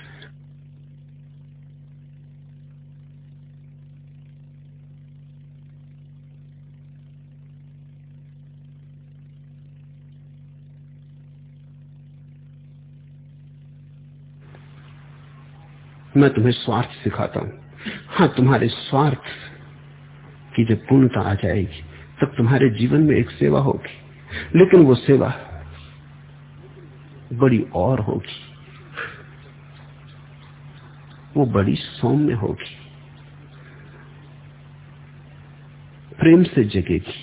मैं तुम्हें स्वार्थ सिखाता हूँ। हाँ तुम्हारे स्वार्थ की जब पूर्णता आ जाएगी, तब तुम्हारे जीवन में एक सेवा होगी। लेकिन वो सेवा बड़ी और होगी। वो बड़ी सौम्य होगी। प्रेम से जगेगी।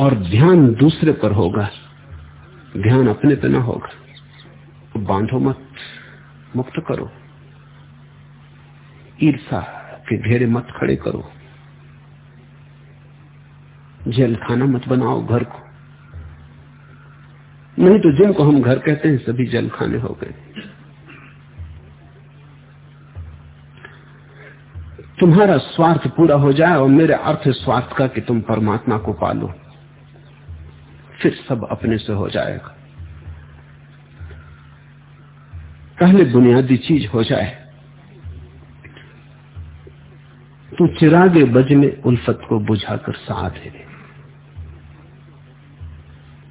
और ध्यान दूसरे पर होगा। ध्यान अपने पे ना होगा। तो बांधो मत, मुक्त करो। ईर्षा के घेरे मत खड़े करो। जेल खाना मत बनाओ घर को। नहीं तो जिनको हम घर कहते हैं, सभी जल खाने हो गए। तुम्हारा स्वार्थ पूरा हो जाए और मेरे अर्थ स्वार्थ का कि तुम परमात्मा को पालो, फिर सब अपने से हो जाएगा। पहले बुनियादी चीज़ हो जाए तू चिरागे बज में उल्फत को बुझाकर साध है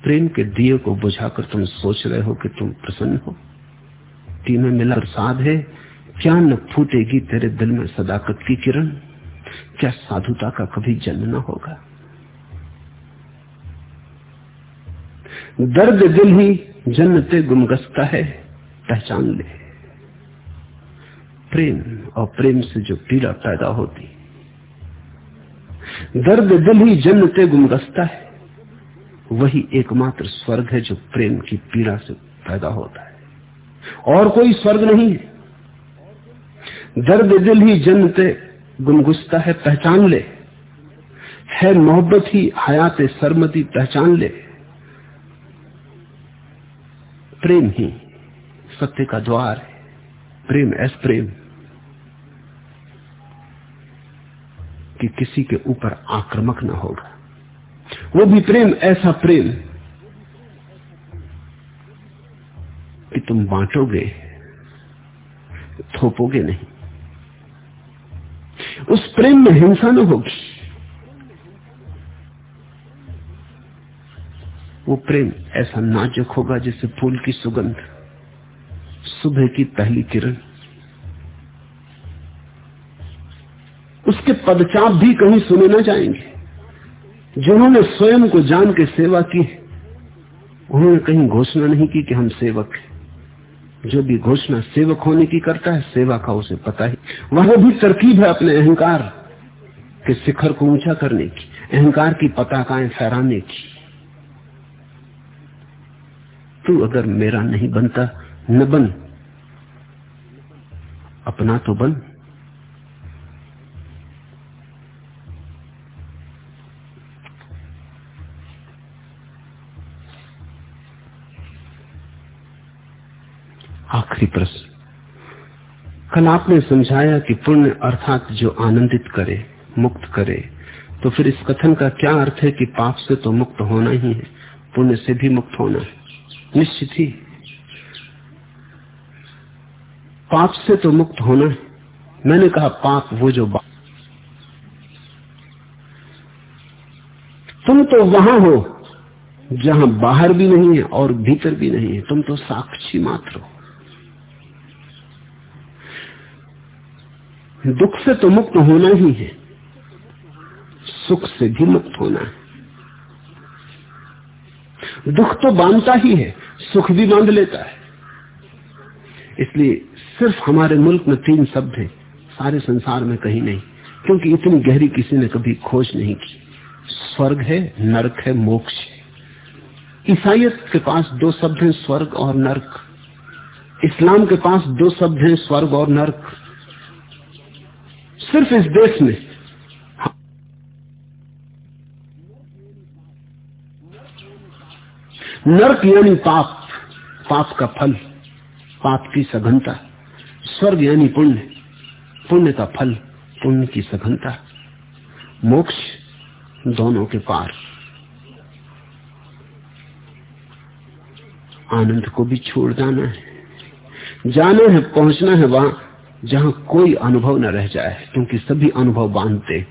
प्रेम के दिए को बुझाकर तुम सोच रहे हो कि तुम प्रसन्न हो। तीनों मिला साध है, क्या न फूटेगी तेरे दिल में सदाकत की किरण? क्या साधुता का कभी जन्म न होगा? दर्द दिल ही जन्नते गुमगस्ता है, पहचान ले। प्रेम और प्रेम से जो पीड़ा पैदा होती दर्द दिल ही जन्नते गुमगस्ता है। वही एकमात्र स्वर्ग है जो प्रेम की पीड़ा से पैदा होता है। और कोई स्वर्ग नहीं है। दर्द दिल ही जन्नते गुनगुस्ता है, पहचान ले। है मोहब्बत ही हयात सरमती पहचान ले। प्रेम ही सत्य का द्वार है। प्रेम एस प्रेम। कि किसी के ऊपर आक्रमक ना होगा वो भी प्रेम, ऐसा प्रेम कि तुम बांटोगे, थोपोगे नहीं। उस प्रेम में हिंसा न होगी। वो प्रेम ऐसा नाजुक होगा जैसे फूल की सुगंध, सुबह की पहली किरण उसके पदचाप भी कहीं सुने ना जाएँगे। जिन्होंने स्वयं को जान के सेवा की उन्होंने कहीं घोषणा नहीं की कि हम सेवक हैं। जो भी घोषणा सेवक होने की करता है, सेवा का उसे पता ही। वह भी तरकीब है अपने अहंकार के शिखर को ऊँचा करने की, अहंकार की पताकाएँ फहराने की। तू अगर मेरा नहीं बनता, न बन, अपना तो बन। आखिरी प्रश्न कल आपने समझाया कि पुण्य अर्थात जो आनंदित करे, मुक्त करे तो फिर इस कथन का क्या अर्थ है कि पाप से तो मुक्त होना ही है, पुण्य से भी मुक्त होना है? निश्चित ही। पाप से तो मुक्त होना है। मैंने कहा, पाप वो जो बात तुम तो वहाँ हो, जहाँ बाहर भी नहीं है और भीतर भी नहीं है। तुम तो साक्षी मात्र हो। दुख से तो मुक्त होना ही है। सुख से भी मुक्त होना है। दुख तो बांधता ही है, सुख भी बाँध लेता है। इसलिए सिर्फ़ हमारे मुल्क में तीन शब्द हैं, सारे संसार में कहीं नहीं, क्योंकि इतनी गहरी किसी ने कभी खोज नहीं की। स्वर्ग है, नरक है, मोक्ष है। ईसाइत के पास दो शब्द हैं, स्वर्ग और नरक। इस्लाम के पास दो शब्द हैं, स्वर्ग और नरक। सिर्फ़ इस देश में। नरक यानी पाप पाप का फल, पाप की सघनता। स्वर्ग यानी पुण्य पुण्य का फल, पुण्य की सघनता। मोक्ष दोनों के पार। आनंद को भी छोड़ जाना है। जाना है, पहुँचना है वहाँ। जहाँ कोई अनुभव न रह जाए, क्योंकि सभी अनुभव बांधते।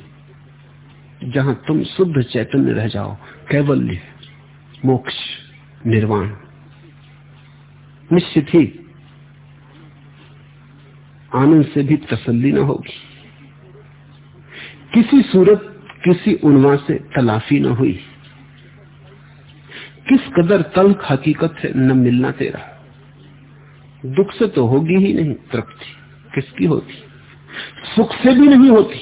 जहाँ तुम शुद्ध चैतन्य रह जाओ, कैवल्य, मोक्ष, निर्वाण। निश्चित ही आनंद से भी तसल्ली न होगी। किसी सूरत, किसी उन्वा से तलाफी न हुई। किस कदर तल्ख हकीकत है न मिलना तेरा। दुख से तो होगी ही नहीं तृप्ति। किसकी होती? सुख से भी नहीं होती।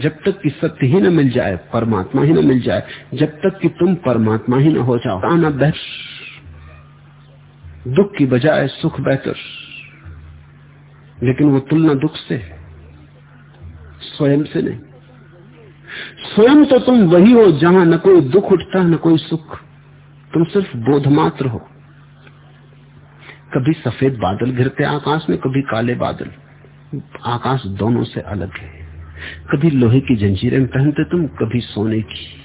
जब तक कि सत्य ही न मिल जाए, परमात्मा ही न मिल जाए, जब तक कि तुम परमात्मा ही न हो जाओ, आना बेहतर। दुख की बजाय सुख बेहतर। लेकिन वो तुलना दुख से स्वयं से नहीं। स्वयं तो तुम वही हो जहाँ न कोई दुख उठता, न कोई सुख। तुम सिर्फ़ बोध मात्र हो। कभी सफ़ेद बादल घिरते आकाश में कभी काले बादल। आकाश दोनों से अलग है। कभी लोहे की जंजीरें पहनते तुम, कभी सोने की।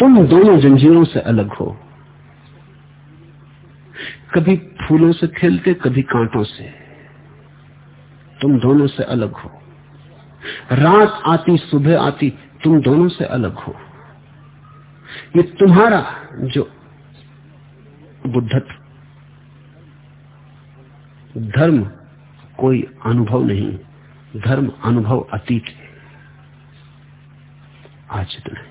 तुम दोनों जंजीरों से अलग हो। कभी फूलों से खेलते, कभी कांटों से। तुम दोनों से अलग हो। रात आती, सुबह आती, तुम दोनों से अलग हो। ये तुम्हारा जो बुद्धत्व धर्म कोई अनुभव नहीं धर्म अनुभव अतीत है। आज इतना।